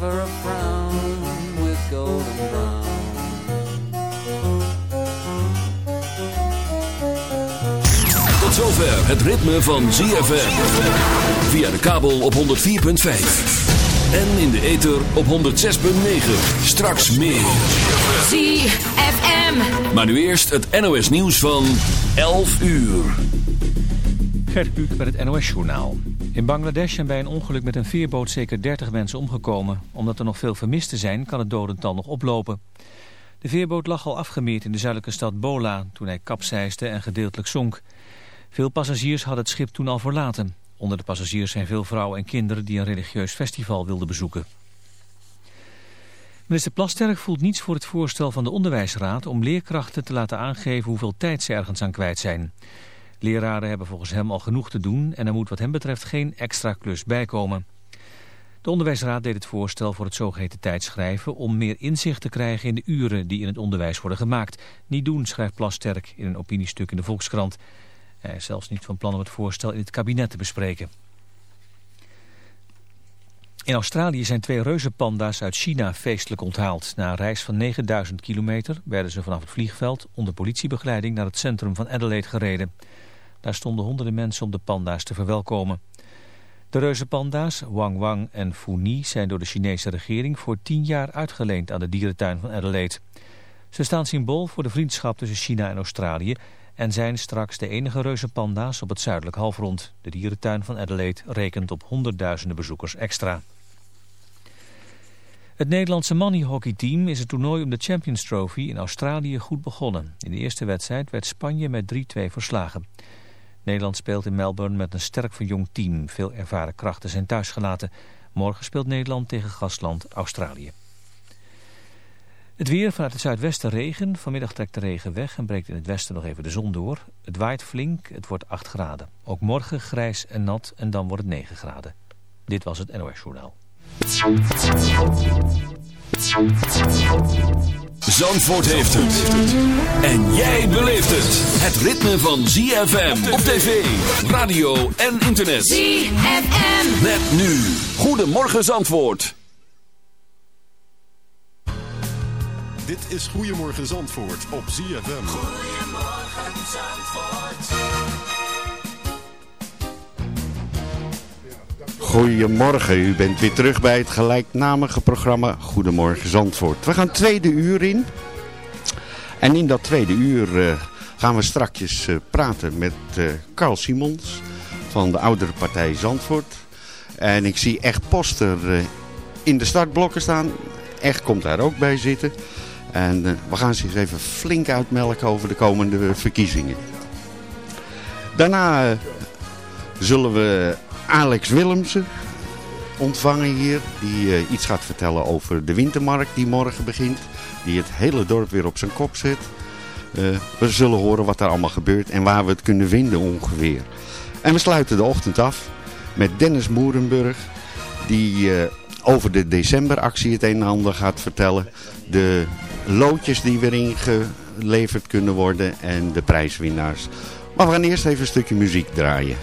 never a frown with golden brown. Tot zover het ritme van ZFM via de kabel op 104.5 en in de ether op 106.9 straks meer. ZFM. maar nu eerst het NOS nieuws van 11 uur. Gert Kluk met het NOS-journaal. In Bangladesh zijn bij een ongeluk met een veerboot zeker 30 mensen omgekomen. Omdat er nog veel vermisten zijn, kan het dodental nog oplopen. De veerboot lag al afgemeerd in de zuidelijke stad Bola... toen hij kapseisde en gedeeltelijk zonk. Veel passagiers hadden het schip toen al verlaten. Onder de passagiers zijn veel vrouwen en kinderen... die een religieus festival wilden bezoeken. Minister Plasterk voelt niets voor het voorstel van de onderwijsraad... om leerkrachten te laten aangeven hoeveel tijd ze ergens aan kwijt zijn... Leraren hebben volgens hem al genoeg te doen en er moet wat hem betreft geen extra klus bijkomen. De onderwijsraad deed het voorstel voor het zogeheten tijdschrijven om meer inzicht te krijgen in de uren die in het onderwijs worden gemaakt. Niet doen, schrijft Plasterk in een opiniestuk in de Volkskrant. Hij is zelfs niet van plan om het voorstel in het kabinet te bespreken. In Australië zijn twee reuzenpanda's uit China feestelijk onthaald. Na een reis van 9000 kilometer werden ze vanaf het vliegveld onder politiebegeleiding naar het centrum van Adelaide gereden. Daar stonden honderden mensen om de panda's te verwelkomen. De reuzenpanda's, Wang Wang en Funi, zijn door de Chinese regering voor tien jaar uitgeleend aan de dierentuin van Adelaide. Ze staan symbool voor de vriendschap tussen China en Australië en zijn straks de enige reuzenpanda's op het zuidelijk halfrond. De dierentuin van Adelaide rekent op honderdduizenden bezoekers extra. Het Nederlandse mannenhockeyteam is het toernooi om de Champions Trophy in Australië goed begonnen. In de eerste wedstrijd werd Spanje met 3-2 verslagen. Nederland speelt in Melbourne met een sterk verjongd team. Veel ervaren krachten zijn thuisgelaten. Morgen speelt Nederland tegen gastland Australië. Het weer vanuit het zuidwesten regen. Vanmiddag trekt de regen weg en breekt in het westen nog even de zon door. Het waait flink, het wordt 8 graden. Ook morgen grijs en nat en dan wordt het 9 graden. Dit was het NOS Journaal. Zandvoort heeft het. En jij beleeft het. Het ritme van ZFM op tv, radio en internet. ZFM. Met nu. Goedemorgen Zandvoort. Dit is Goedemorgen Zandvoort op ZFM. Goedemorgen Zandvoort. Goedemorgen, u bent weer terug bij het gelijknamige programma Goedemorgen Zandvoort. We gaan tweede uur in. En in dat tweede uur eh, gaan we strakjes eh, praten met eh, Carl Simons van de oudere partij Zandvoort. En ik zie echt poster in de startblokken staan. Echt komt daar ook bij zitten. En we gaan eens even flink uitmelken over de komende verkiezingen. Daarna zullen we Alex Willemsen ontvangen hier. Die uh, iets gaat vertellen over de wintermarkt die morgen begint. Die het hele dorp weer op zijn kop zet. Uh, we zullen horen wat er allemaal gebeurt en waar we het kunnen vinden ongeveer. En we sluiten de ochtend af met Dennis Moerenburg. Die uh, over de decemberactie het een en ander gaat vertellen. De loodjes die weer ingeleverd kunnen worden en de prijswinnaars. Maar we gaan eerst even een stukje muziek draaien.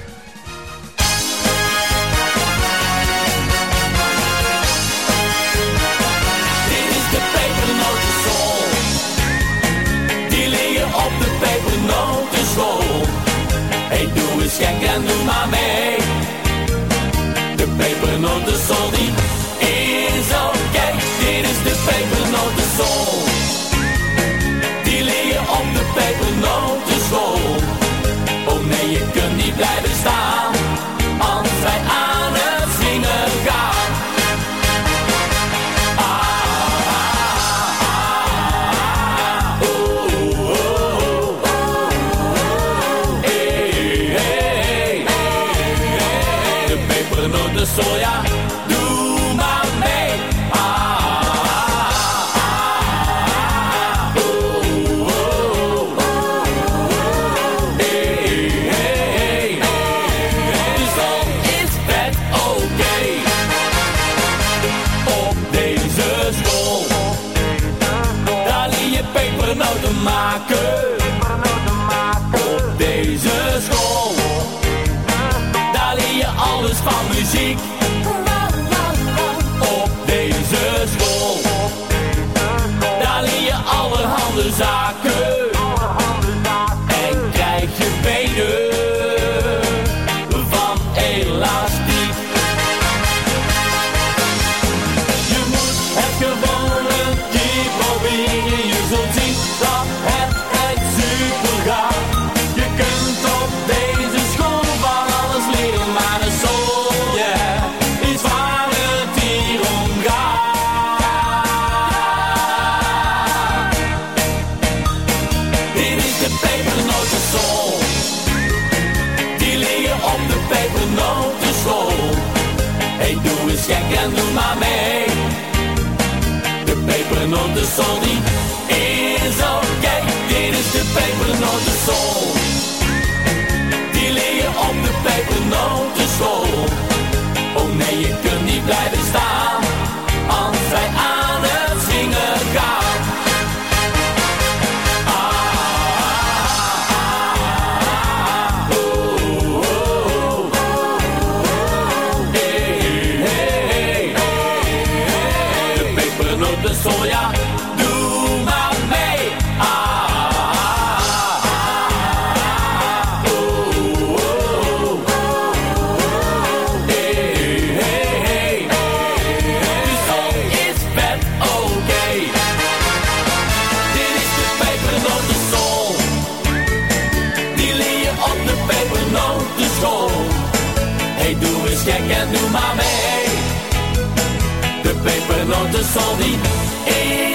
Pepernotenschool die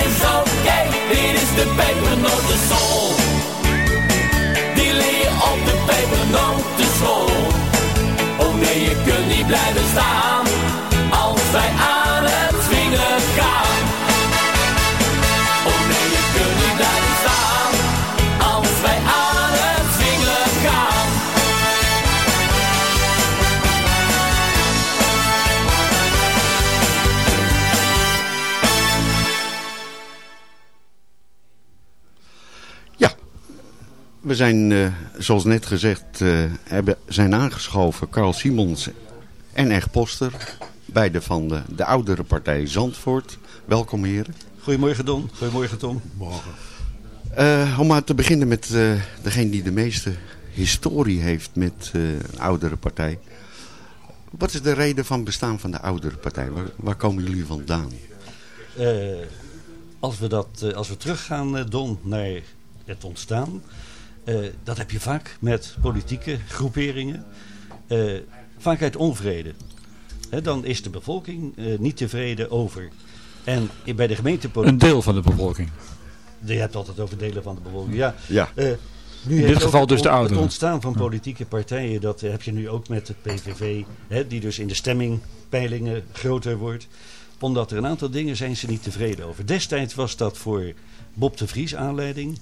is oké. Dit is de pepernotenschool. Die leer je op de pepernotenschool. Oh nee, je kunt niet blijven staan. We zijn, eh, zoals net gezegd, eh, hebben, zijn aangeschoven Carl Simons en Eg Poster. Beide van de, de oudere partij Zandvoort. Welkom heren. Goedemorgen Don. Goedemorgen Tom. Eh, om maar te beginnen met eh, degene die de meeste historie heeft met eh, een oudere partij. Wat is de reden van bestaan van de oudere partij? Waar, waar komen jullie vandaan? Eh, als, we dat, eh, als we teruggaan Don naar het ontstaan. Eh, dat heb je vaak met politieke groeperingen. eh, vaak uit onvrede. Hè, dan is de bevolking eh, niet tevreden over. En bij de gemeentepolitiek... Een deel van de bevolking. Je hebt altijd over delen van de bevolking. Ja. Ja. Eh, nu In dit geval het dus de ouderen. Het ontstaan van politieke partijen, dat heb je nu ook met het PVV, hè, die dus in de stemmingpeilingen groter wordt. Omdat er een aantal dingen zijn ze niet tevreden over. Destijds was dat voor Bob de Vries aanleiding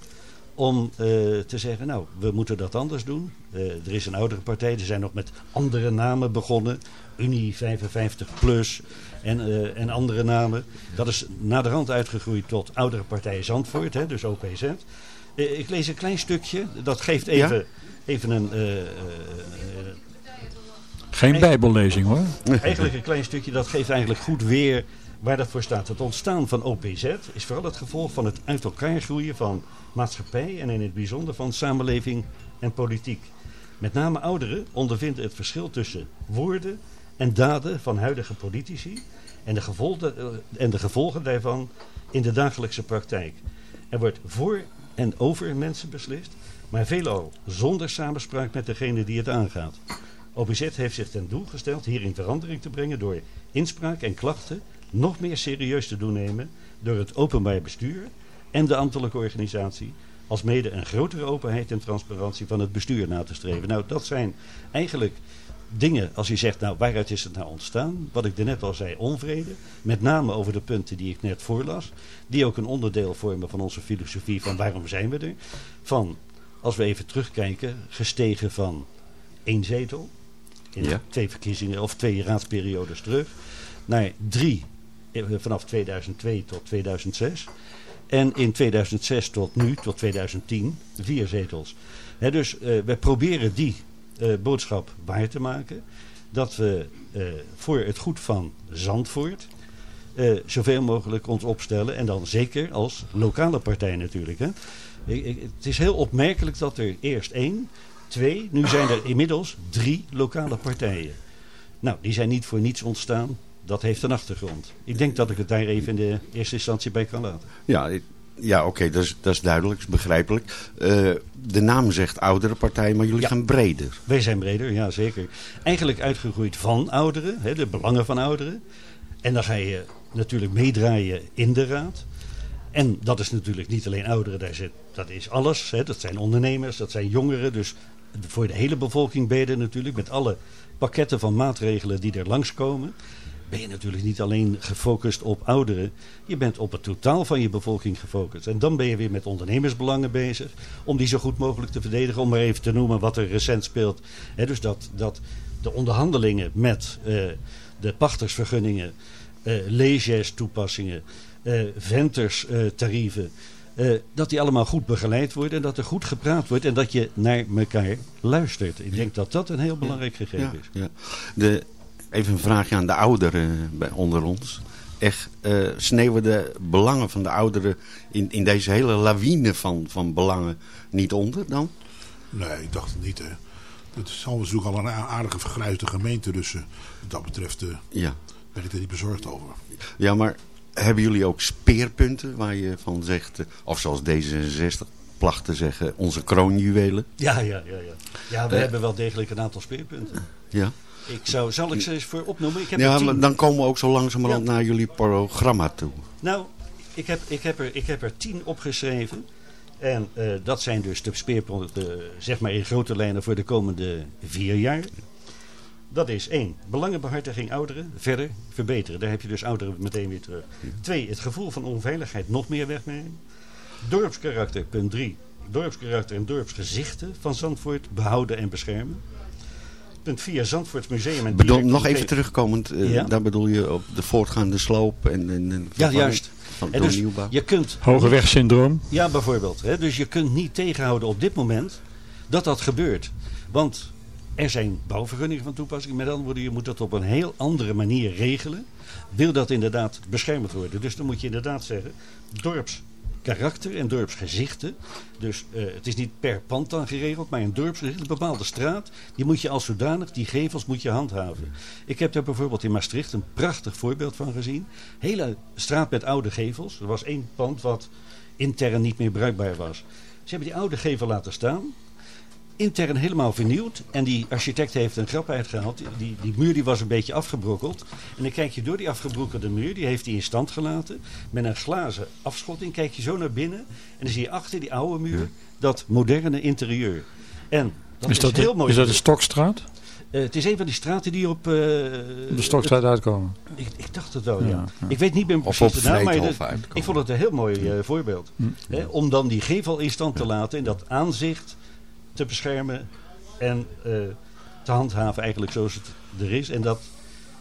om eh, te zeggen, nou, we moeten dat anders doen. Eh, er is een oudere partij, er zijn nog met andere namen begonnen. Unie 55 plus en, eh, en andere namen. Dat is naderhand uitgegroeid tot oudere partij Zandvoort, hè, dus OPZ. Ik lees een klein stukje, dat geeft even, Ja? even een... eh, eh, Geen bijbellezing hoor. eigenlijk een klein stukje, dat geeft eigenlijk goed weer waar dat voor staat. Het ontstaan van OPZ is vooral het gevolg van het uit elkaar groeien van maatschappij en in het bijzonder van samenleving en politiek. Met name ouderen ondervinden het verschil tussen woorden en daden van huidige politici en de, gevolgen, eh, en de gevolgen daarvan in de dagelijkse praktijk. Er wordt voor en over mensen beslist, maar veelal zonder samenspraak met degene die het aangaat. OPZ heeft zich ten doel gesteld hierin verandering te brengen door inspraak en klachten nog meer serieus te doen nemen door het openbaar bestuur en de ambtelijke organisatie, als mede een grotere openheid en transparantie van het bestuur na te streven. Nou, dat zijn eigenlijk dingen, als je zegt, nou, waaruit is het nou ontstaan? Wat ik net al zei, onvrede. Met name over de punten die ik net voorlas. Die ook een onderdeel vormen van onze filosofie van waarom zijn we er? Van, als we even terugkijken, gestegen van één zetel. In Ja. twee verkiezingen of twee raadsperiodes terug. Naar drie vanaf 2002 tot 2006. En in 2006 tot nu, tot 2010, vier zetels. Dus eh, we proberen die eh, boodschap waar te maken. dat we eh, voor het goed van Zandvoort eh, zoveel mogelijk ons opstellen. En dan zeker als lokale partij natuurlijk. Hè. Ik- het is heel opmerkelijk dat er eerst één, twee, nu zijn er inmiddels drie lokale partijen. Nou, die zijn niet voor niets ontstaan. Dat heeft een achtergrond. Ik denk dat ik het daar even in de eerste instantie bij kan laten. Ja, ja oké, dat, is, dat is duidelijk, is begrijpelijk. Eh, de naam zegt oudere partij, maar jullie Ja. gaan breder. Wij zijn breder, ja zeker. Eigenlijk uitgegroeid van ouderen, hè, de belangen van ouderen. En dan ga je natuurlijk meedraaien in de raad. En dat is natuurlijk niet alleen ouderen, daar zit, dat is alles. Hè. Dat zijn ondernemers, dat zijn jongeren. Dus voor de hele bevolking ben je natuurlijk met alle pakketten van maatregelen die er langskomen. Ben je natuurlijk niet alleen gefocust op ouderen. Je bent op het totaal van je bevolking gefocust. En dan ben je weer met ondernemersbelangen bezig. Om die zo goed mogelijk te verdedigen. Om maar even te noemen wat er recent speelt. Dus dat, dat de onderhandelingen met eh, de pachtersvergunningen, eh leges toepassingen, venters eh, tarieven. eh, dat die allemaal goed begeleid worden en dat er goed gepraat wordt en dat je naar elkaar luistert. Ik denk dat dat een heel belangrijk gegeven Ja, is. ja. De, even een vraagje aan de ouderen bij, onder ons. Echt, eh, sneeuwen de belangen van de ouderen in, in deze hele lawine van, van belangen niet onder dan? Nee, ik dacht het niet. Hè. Het is ook al een aardige vergruisde gemeente. Dus eh, wat dat betreft eh, Ja. ben ik er niet bezorgd over. ja, maar hebben jullie ook speerpunten waar je van zegt, eh, of zoals D66 placht te zeggen, onze kroonjuwelen? Ja, ja, ja. Ja, ja we Eh. hebben wel degelijk een aantal speerpunten. Ja, Ik zou, zal ik ze eens voor opnoemen? Ik heb ja dan komen we ook zo langzamerhand Ja. naar jullie programma toe. Nou, ik heb, ik, heb er, ik heb er tien opgeschreven. En eh, dat zijn dus de speerpunten, zeg maar in grote lijnen voor de komende vier jaar. Dat is één, belangenbehartiging ouderen verder verbeteren. Daar heb je dus ouderen meteen weer terug. Twee, het gevoel van onveiligheid nog meer wegnemen. Dorpskarakter, punt drie. Dorpskarakter en dorpsgezichten van Zandvoort behouden en beschermen. Punt vier, Zandvoorts Museum en Bedoel, nog even terugkomend, eh, Ja. daar bedoel je op de voortgaande sloop en, en, en Ja, juist. Van, En dus nieuwbouw. je kunt Hogewegsyndroom. Ja, bijvoorbeeld. Hè? Dus je kunt niet tegenhouden op dit moment dat dat gebeurt. Want er zijn bouwvergunningen van toepassing. Met andere woorden, je moet dat op een heel andere manier regelen. Wil dat inderdaad beschermd worden. Dus dan moet je inderdaad zeggen, dorpskarakter en dorpsgezichten. Dus eh, het is niet per pand dan geregeld, maar een dorpsgezicht, een bepaalde straat. Die moet je als zodanig, die gevels moet je handhaven. Ik heb daar bijvoorbeeld in Maastricht een prachtig voorbeeld van gezien. Hele straat met oude gevels. Er was één pand wat intern niet meer bruikbaar was. Ze hebben die oude gevel laten staan. Intern helemaal vernieuwd. En die architect heeft een grap uitgehaald. Die, die, muur die was een beetje afgebrokkeld. En dan kijk je door die afgebrokkelde muur. Die heeft hij in stand gelaten. Met een glazen afschotting kijk je zo naar binnen. En dan zie je achter die oude muur dat moderne interieur. En dat Is is, dat, heel de, mooi. is dat de Stokstraat? Eh, het is een van die straten die op... eh, De Stokstraat uitkomen. ik, ik dacht het wel, ja. Ik weet niet meer Of precies de naam, maar ik vond het een heel mooi eh, voorbeeld. Hm. Hè, om dan die gevel in stand te laten en dat aanzicht te beschermen en eh, te handhaven eigenlijk zoals het er is. En dat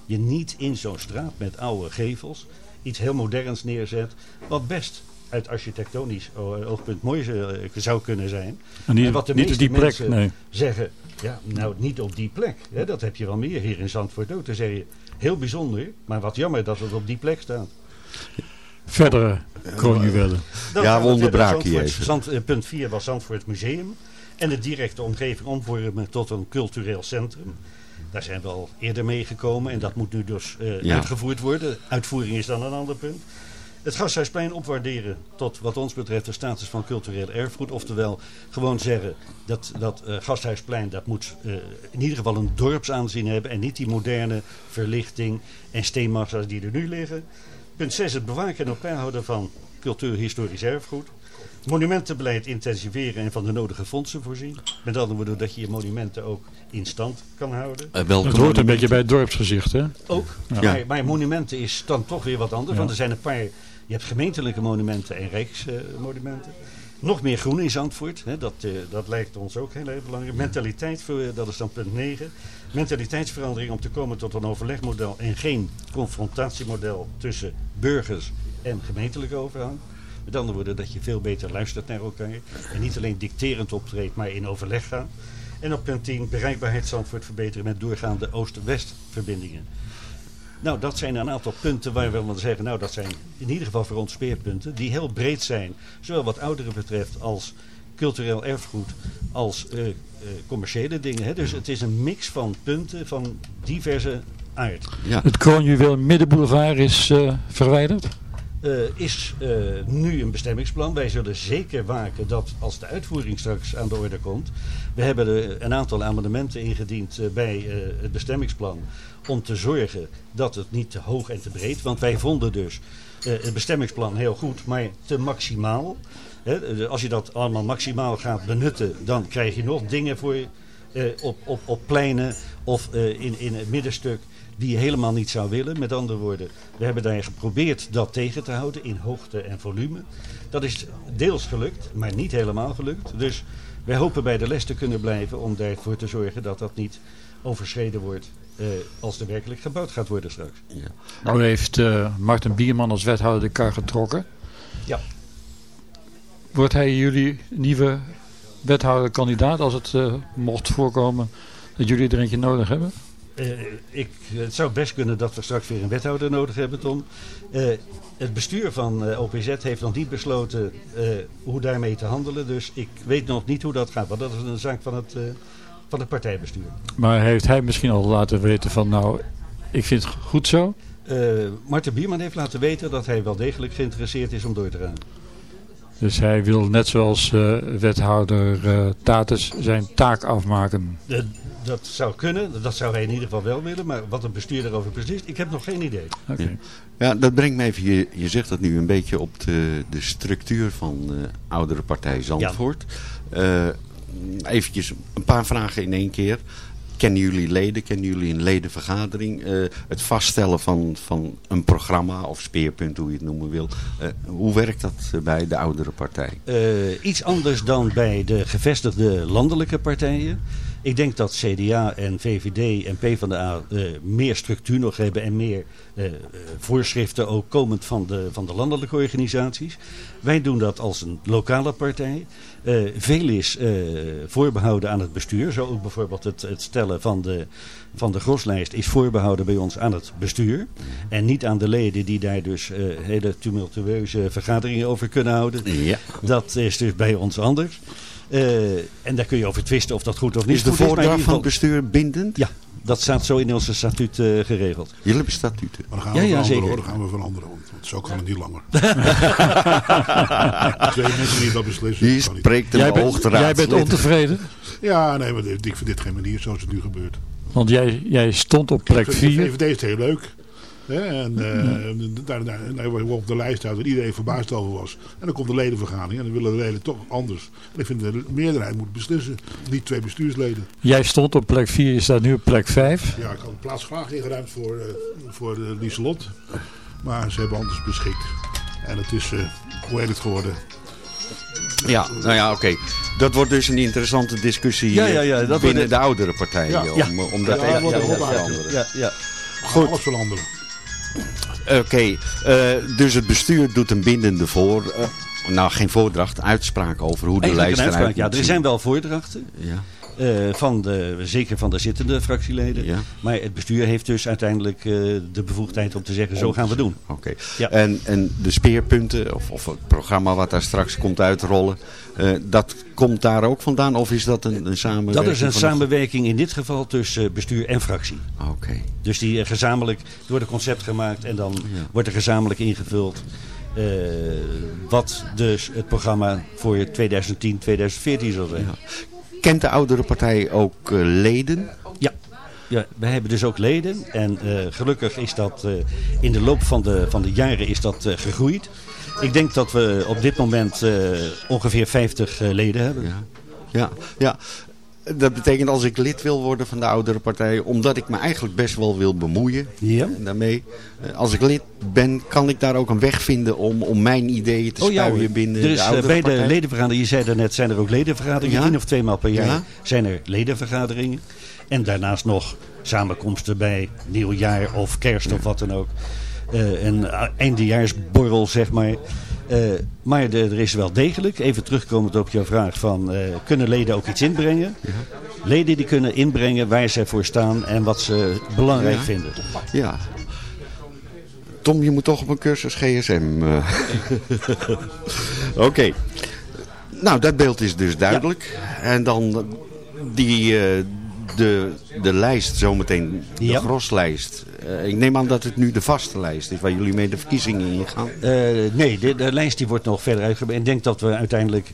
je niet in zo'n straat met oude gevels iets heel moderns neerzet, wat best uit architectonisch o- oogpunt mooi zou- zou kunnen zijn. En niet, En wat de niet op meeste die plek, mensen- nee. zeggen, ja, nou niet op die plek. Hè, dat heb je wel meer hier in Zandvoort ook. Dan zeg je, heel bijzonder, maar wat jammer dat het op die plek staat. Verdere kroonjuwelen. Ja, we verder. onderbraken je Zandvoort- even. Zand, eh, punt 4 was Zandvoort Museum. En de directe omgeving omvormen tot een cultureel centrum. Daar zijn we al eerder mee gekomen en dat moet nu dus eh, Ja. uitgevoerd worden. Uitvoering is dan een ander punt. Het Gasthuisplein opwaarderen tot wat ons betreft de status van cultureel erfgoed. Oftewel gewoon zeggen dat dat eh, Gasthuisplein dat moet eh, in ieder geval een dorpsaanzien hebben. En niet die moderne verlichting en steenmassa's die er nu liggen. Punt 6. Het bewaken en op peil houden van cultuurhistorisch erfgoed. Monumentenbeleid intensiveren en van de nodige fondsen voorzien. Met andere woorden dat je je monumenten ook in stand kan houden. Eh, welke Het hoort een beetje bij het dorpsgezicht, hè? Ook. Ja. Maar, maar monumenten is dan toch weer wat anders. Ja. Want er zijn een paar... Je hebt gemeentelijke monumenten en rijksmonumenten. Nog meer groen in Zandvoort. Hè, dat, eh, dat lijkt ons ook heel erg belangrijk. Mentaliteit, voor- dat is dan punt 9. Mentaliteitsverandering om te komen tot een overlegmodel en geen confrontatiemodel tussen burgers en gemeentelijke overheid. Met andere woorden, dat je veel beter luistert naar elkaar. En niet alleen dicterend optreedt, maar in overleg gaat. En op punt 10 bereikbaarheid Zandvoort verbeteren met doorgaande Oost-West verbindingen. Nou, dat zijn een aantal punten waar we willen zeggen, nou dat zijn in ieder geval voor ons speerpunten, die heel breed zijn. Zowel wat ouderen betreft als cultureel erfgoed, als eh, eh, commerciële dingen. Hè. Dus het is een mix van punten van diverse aard. Ja. Het kroonjuweel Middenboulevard is eh, verwijderd. Eh, is eh, nu een bestemmingsplan. Wij zullen zeker waken dat als de uitvoering straks aan de orde komt. We hebben er een aantal amendementen ingediend eh, bij het bestemmingsplan. Om te zorgen dat het niet te hoog en te breed. Want wij vonden dus het bestemmingsplan heel goed, maar te maximaal. Hè, als je dat allemaal maximaal gaat benutten, dan krijg je nog dingen voor op, op, op pleinen of in, in het middenstuk die je helemaal niet zou willen. Met andere woorden, we hebben daar geprobeerd dat tegen te houden in hoogte en volume. Dat is deels gelukt, maar niet helemaal gelukt. Dus wij hopen bij de les te kunnen blijven om ervoor te zorgen dat dat niet overschreden wordt eh, als er werkelijk gebouwd gaat worden straks. Nou heeft eh Martin Bierman als wethouder de kar getrokken. Ja. Wordt hij jullie nieuwe wethouderkandidaat als het eh, mocht voorkomen dat jullie er eentje nodig hebben? Eh, ik, het zou best kunnen dat we straks weer een wethouder nodig hebben, Tom. Eh, het bestuur van eh, OPZ heeft nog niet besloten hoe daarmee te handelen. Dus ik weet nog niet hoe dat gaat. Want dat is een zaak van het, van het partijbestuur. Maar heeft hij misschien al laten weten van nou, ik vind het goed zo? Marten Bierman heeft laten weten dat hij wel degelijk geïnteresseerd is om door te gaan. Dus hij wil net zoals eh, wethouder eh Tatus zijn taak afmaken. Eh, dat zou kunnen, dat zou hij in ieder geval wel willen. Maar wat het bestuur daarover beslist, ik heb nog geen idee. Oké. Ja. Ja, dat brengt me even, je, je zegt dat nu een beetje op de, de structuur van de oudere partij Zandvoort. Eh eventjes een paar vragen in één keer. Kennen jullie leden? Kennen jullie een ledenvergadering? Eh, het vaststellen van, van een programma of speerpunt, hoe je het noemen wil. Eh, hoe werkt dat eh, bij de oudere partij? Iets anders dan bij de gevestigde landelijke partijen. Ik denk dat CDA en VVD en PvdA eh meer structuur nog hebben en meer eh, eh, voorschriften ook komend van de, van de landelijke organisaties. Wij doen dat als een lokale partij. Veel is eh, voorbehouden aan het bestuur. Zo ook bijvoorbeeld het, het stellen van de, van de groslijst is voorbehouden bij ons aan het bestuur. En niet aan de leden die daar dus hele tumultueuze vergaderingen over kunnen houden. Ja. Dat is dus bij ons anders. Eh, en daar kun je over twisten of dat goed of niet Is de goed maar in voordracht van het bestuur bindend? Ja, dat staat zo in onze statuut eh, geregeld. Jullie hebben statuten. Maar dan gaan Ja, we ja, veranderen zeker. hoor, dan gaan we veranderen. Want want zo kan het niet langer. Twee mensen die dat beslissen. Niet. spreekt een Jij bent, hoogteraad. jij bent ontevreden, Ja, nee, maar dit- ik vind dit geen manier zoals het nu gebeurt. want jij, jij stond op plek De 4. VVD is het heel leuk. Hè? En eh, daar, daar, daar we op de lijst uit waar iedereen verbaasd over was. En dan komt de ledenvergadering en dan willen de leden toch anders. En ik vind de meerderheid moet beslissen. Niet twee bestuursleden. Jij stond op plek 4, je staat nu op plek 5. Ja, ik had de plaats graag ingeruimd voor, eh voor uh, Lieselot. Maar ze hebben anders beschikt. En het is, eh, hoe heet het geworden? Ja, nou ja, oké. Dat wordt dus een interessante discussie Ja, eh, ja, ja, dat binnen wordt- de oudere partijen. Ja. om, Ja. eh, om dat Ja, even dat wordt te veranderen. Ja, ja. Goed. Alles veranderen. Oké, eh, dus het bestuur doet een bindende voor... eh, nou, geen voordracht, uitspraak over hoe de lijst eruit. Ja, er zijn wel voordrachten. Ja, eh, van de, zeker van de zittende fractieleden. ja. Maar het bestuur heeft dus uiteindelijk eh, de bevoegdheid om te zeggen, zo gaan we doen. Oké. Ja. En, en de speerpunten, of, of het programma wat daar straks komt uitrollen... eh, dat komt daar ook vandaan? Of is dat een, een samenwerking? Dat is een samenwerking in dit geval tussen bestuur en fractie. Oké. Dus die gezamenlijk door de concept gemaakt en dan Ja. wordt er gezamenlijk ingevuld wat dus het programma voor 2010, 2014 zal zijn. Ja. Kent de oudere partij ook eh, leden? Ja. Ja, wij hebben dus ook leden en eh, gelukkig is dat eh, in de loop van de, van de jaren is dat gegroeid. Ik denk dat we op dit moment ongeveer 50 eh, leden hebben. Ja. Ja, ja. Dat betekent als ik lid wil worden van de oudere partij, omdat ik me eigenlijk best wel wil bemoeien Ja. daarmee. eh, Als ik lid ben, kan ik daar ook een weg vinden om, om mijn ideeën te Oh spuien binnen er is, de eh, oudere bij de ledenvergadering, je zei daarnet, zijn er ook ledenvergaderingen. Ja. één of twee maal per jaar Ja. zijn er ledenvergaderingen. En daarnaast nog samenkomsten bij nieuwjaar of kerst of wat dan ook. Eh, een eindejaarsborrel, zeg maar. Eh, maar de- er is wel degelijk, even terugkomend op jouw vraag van, eh, kunnen leden ook iets inbrengen? Leden die kunnen inbrengen waar zij voor staan en wat ze belangrijk Ja. vinden. Ja. Tom, je moet toch op een cursus GSM. eh. Oké. Nou, dat beeld is dus duidelijk. En dan die, de, de lijst, zometeen de Ja. groslijst. Eh, ik neem aan dat het nu de vaste lijst is waar jullie mee de verkiezingen ingaan. Eh, nee, de, de lijst die wordt nog verder uitgebreid. Ik denk dat we uiteindelijk...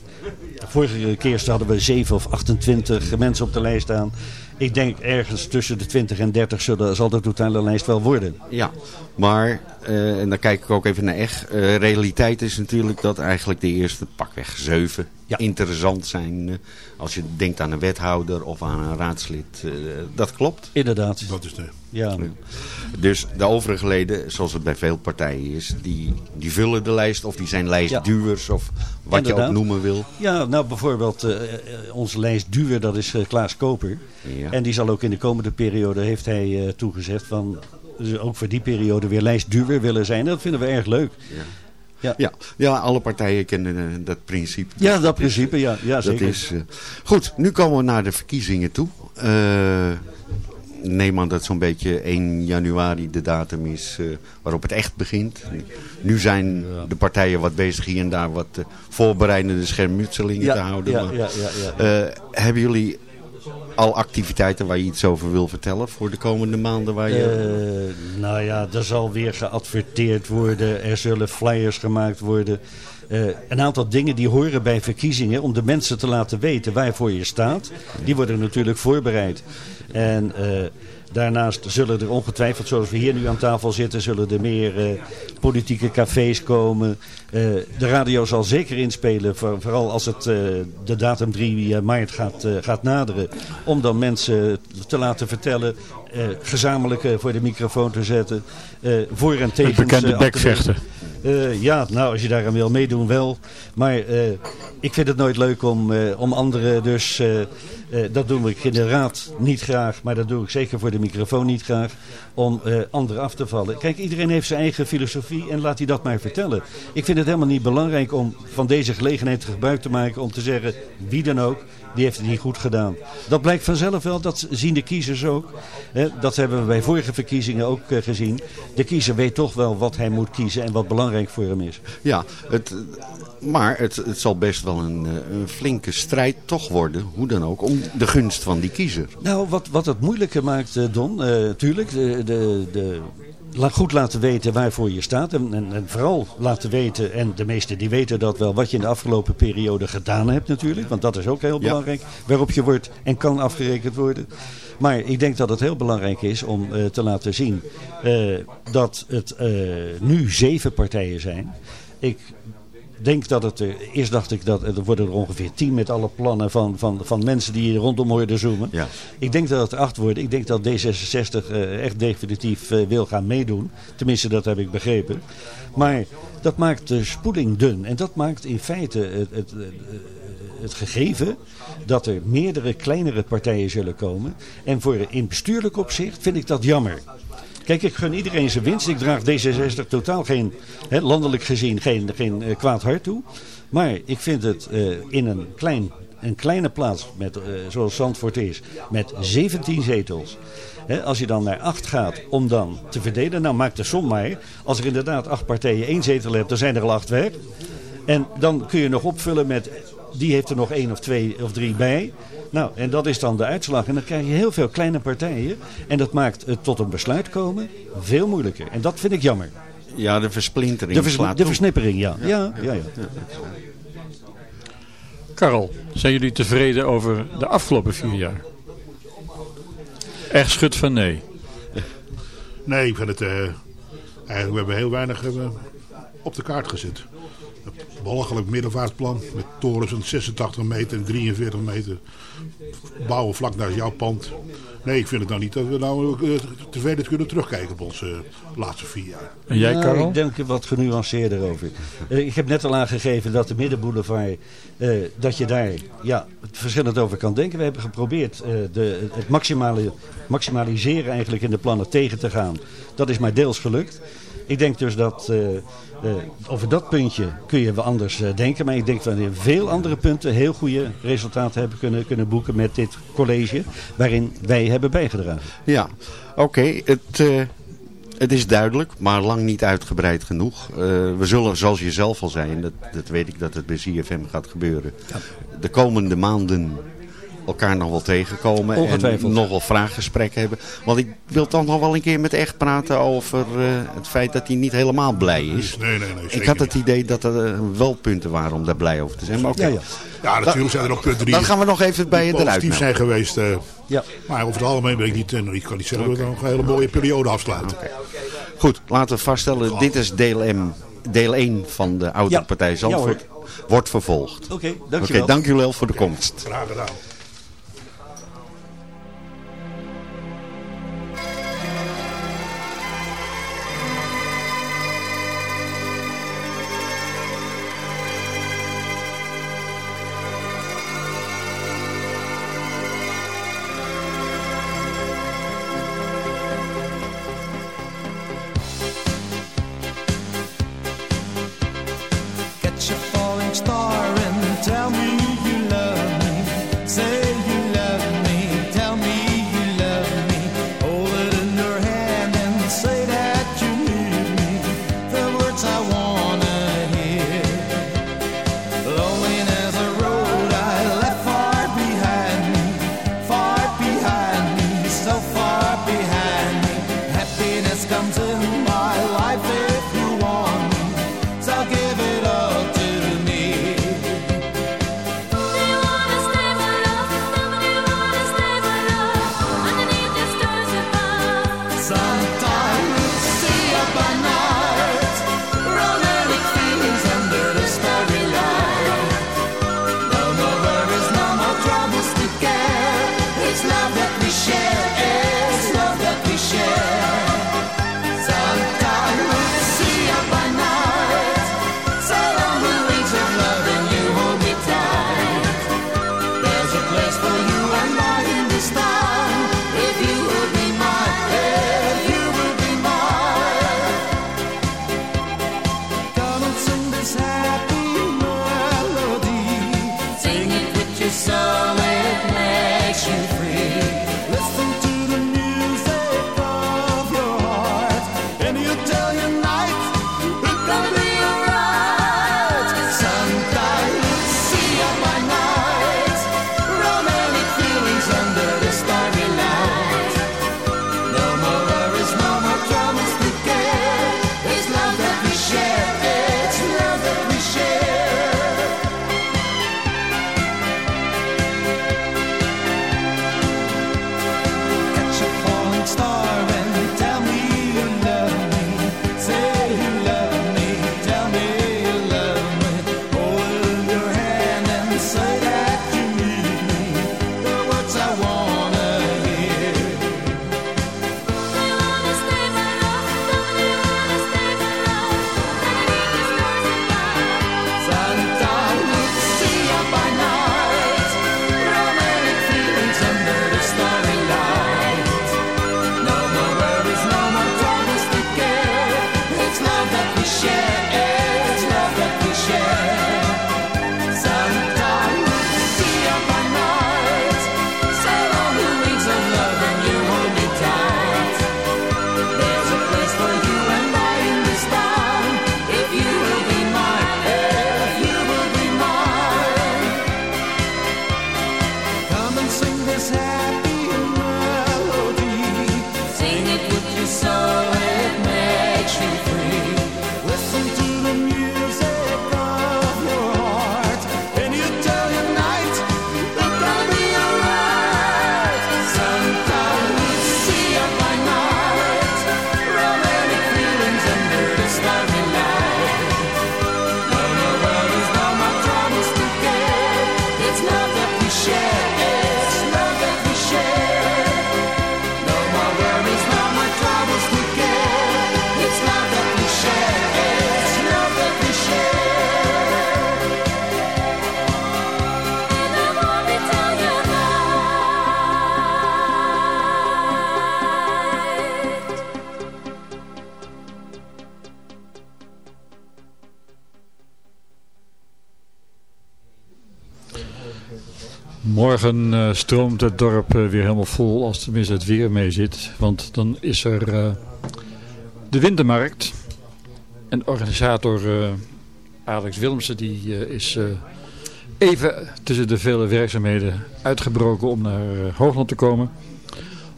Vorige keer hadden we 7 of 28 mensen op de lijst staan. Ik denk ergens tussen de 20 en 30 zullen, zal de totale lijst wel worden. Ja, maar, eh, en dan kijk ik ook even naar echt. realiteit is natuurlijk dat eigenlijk de eerste pakweg zeven Ja. interessant zijn. eh, als je denkt aan een wethouder of aan een raadslid. eh, dat klopt. Inderdaad. Dat is de... Ja. Dus de overige leden, zoals het bij veel partijen is, die, die vullen de lijst of die zijn lijstduwers of wat je ook noemen wil. Ja, nou bijvoorbeeld eh, onze lijst duur, dat is Klaas Koper. Ja. En die zal ook in de komende periode, heeft hij eh, toegezegd van... ze ook voor die periode weer lijstduwer willen zijn. Dat vinden we erg leuk. Ja, Ja, ja, alle partijen kennen eh, dat principe. ja dat principe, ja, ja Dat zeker. is, eh, goed, nu komen we naar de verkiezingen toe. Eh, neem aan dat zo'n beetje 1 januari de datum is waarop het echt begint. Nu zijn de partijen wat bezig hier en daar wat voorbereidende schermutselingen te houden. maar, hebben jullie al activiteiten waar je iets over wil vertellen voor de komende maanden? Waar je... Eh, nou ja, er zal weer geadverteerd worden. Er zullen flyers gemaakt worden. Eh, een aantal dingen die horen bij verkiezingen om de mensen te laten weten waarvoor je staat. Die worden natuurlijk voorbereid. En eh, daarnaast zullen er ongetwijfeld, zoals we hier nu aan tafel zitten, zullen er meer eh, politieke cafés komen. Eh, de radio zal zeker inspelen, voor- vooral als het eh, de datum 3 maart gaat, gaat naderen. Om dan mensen te laten vertellen, gezamenlijk voor de microfoon te zetten. voor en tegen. Het bekende bekvechten. Ja, nou, als je daaraan wil meedoen, wel. Maar ik vind het nooit leuk om, om anderen dus... eh, dat doe ik in de raad niet graag, maar dat doe ik zeker voor de microfoon niet graag. Om eh, anderen af te vallen. Kijk, iedereen heeft zijn eigen filosofie en laat hij dat maar vertellen. Ik vind het helemaal niet belangrijk om van deze gelegenheid gebruik te maken om te zeggen... wie dan ook, die heeft het niet goed gedaan. Dat blijkt vanzelf wel, dat zien de kiezers ook. Dat hebben we bij vorige verkiezingen ook eh, gezien. De kiezer weet toch wel wat hij moet kiezen en wat belangrijk voor hem is. Ja, het, maar het, zal best wel een, een flinke strijd toch worden, hoe dan ook, de gunst van die kiezer. Nou, wat, wat het moeilijker maakt, eh, Don, eh tuurlijk, de, de, de, goed laten weten waarvoor je staat. En, en, en vooral laten weten, en de meesten die weten dat wel, wat je in de afgelopen periode gedaan hebt natuurlijk. Want dat is ook heel Ja. belangrijk, waarop je wordt en kan afgerekend worden. Maar ik denk dat het heel belangrijk is om eh, te laten zien eh, dat het eh, nu zeven partijen zijn. Ik denk dat het er, eerst dacht ik dat er worden er ongeveer tien met alle plannen van, van, van mensen die hier rondom hoorden zoomen. Ja. Ik denk dat het er acht worden. Ik denk dat D66 eh, echt definitief eh, wil gaan meedoen. Tenminste, dat heb ik begrepen. Maar dat maakt de spoeling dun. En dat maakt in feite het, het, het, het gegeven dat er meerdere kleinere partijen zullen komen. En voor in bestuurlijk opzicht vind ik dat jammer. Kijk, ik gun iedereen zijn winst. Ik draag D66 totaal geen, landelijk gezien, geen, geen eh, kwaad hart toe. Maar ik vind het eh, in een, klein, een kleine plaats, met, eh, zoals Zandvoort is, met 17 zetels. Als je dan naar 8 gaat om dan te verdelen, nou maak de som maar. Als er inderdaad acht partijen één zetel hebt, dan zijn er al acht weg. En dan kun je nog opvullen met, die heeft er nog één of twee of drie bij. Nou, en dat is dan de uitslag. En dan krijg je heel veel kleine partijen. En dat maakt het tot een besluit komen veel moeilijker. En dat vind ik jammer. Ja, de versplintering De, vers- slaat de toe. versnippering, ja. Ja, ja, ja. Karel, zijn jullie tevreden over de afgelopen vier jaar? Echt schud van nee. Nee, ik vind het... eh, eigenlijk, we hebben heel weinig eh, op de kaart gezet. Een belachelijk middenvaartplan met torens van 86 meter en 43 meter. Bouwen vlak naast jouw pand. Nee, ik vind het nou niet dat we nou eh, tevreden kunnen terugkijken op onze eh, laatste vier jaar. En jij, Nou, Karel? ik denk er wat genuanceerder over. Eh, ik heb net al aangegeven dat de middenboulevard, eh, dat je daar ja, verschillend over kan denken. We hebben geprobeerd eh, de, het maximale, maximaliseren eigenlijk in de plannen tegen te gaan. Dat is maar deels gelukt. Ik denk dus dat eh, eh, over dat puntje kun je wel anders eh, denken. Maar ik denk dat we in veel andere punten heel goede resultaten hebben kunnen, kunnen boeken met dit college. Waarin wij hebben bijgedragen. Ja, oké. Het, het is duidelijk, maar lang niet uitgebreid genoeg. We zullen, zoals je zelf al zei, en dat, dat weet ik dat het bij CFM gaat gebeuren. De komende maanden elkaar nog wel tegenkomen. Ongetwijfeld. En nog wel vraaggesprekken hebben. Want ik wil toch nog wel een keer met echt praten over eh, het feit dat hij niet helemaal blij is. Nee, nee, nee. Ik had het niet. idee dat er eh, wel punten waren om daar blij over te zijn. Maar oké. Ja, ja. Ja, natuurlijk zijn er ook punten die, Dan gaan we nog even bij je eruit positief zijn geweest. eh, Ja. maar over het algemeen ben ik niet, en ik kan niet zeggen dat we nog een hele mooie periode afsluiten. Goed, laten we vaststellen, dit is deel, M, deel 1 van de oude Ja. partij Zandvoort. wordt vervolgd. Oké, Oké, dankjewel. dank jullie wel voor de komst. Graag gedaan. Eh, stroomt het dorp eh, weer helemaal vol als tenminste het weer mee zit. Want dan is er eh, de wintermarkt. En organisator Alex Willemsen die is even tussen de vele werkzaamheden uitgebroken om naar Hoogland te komen.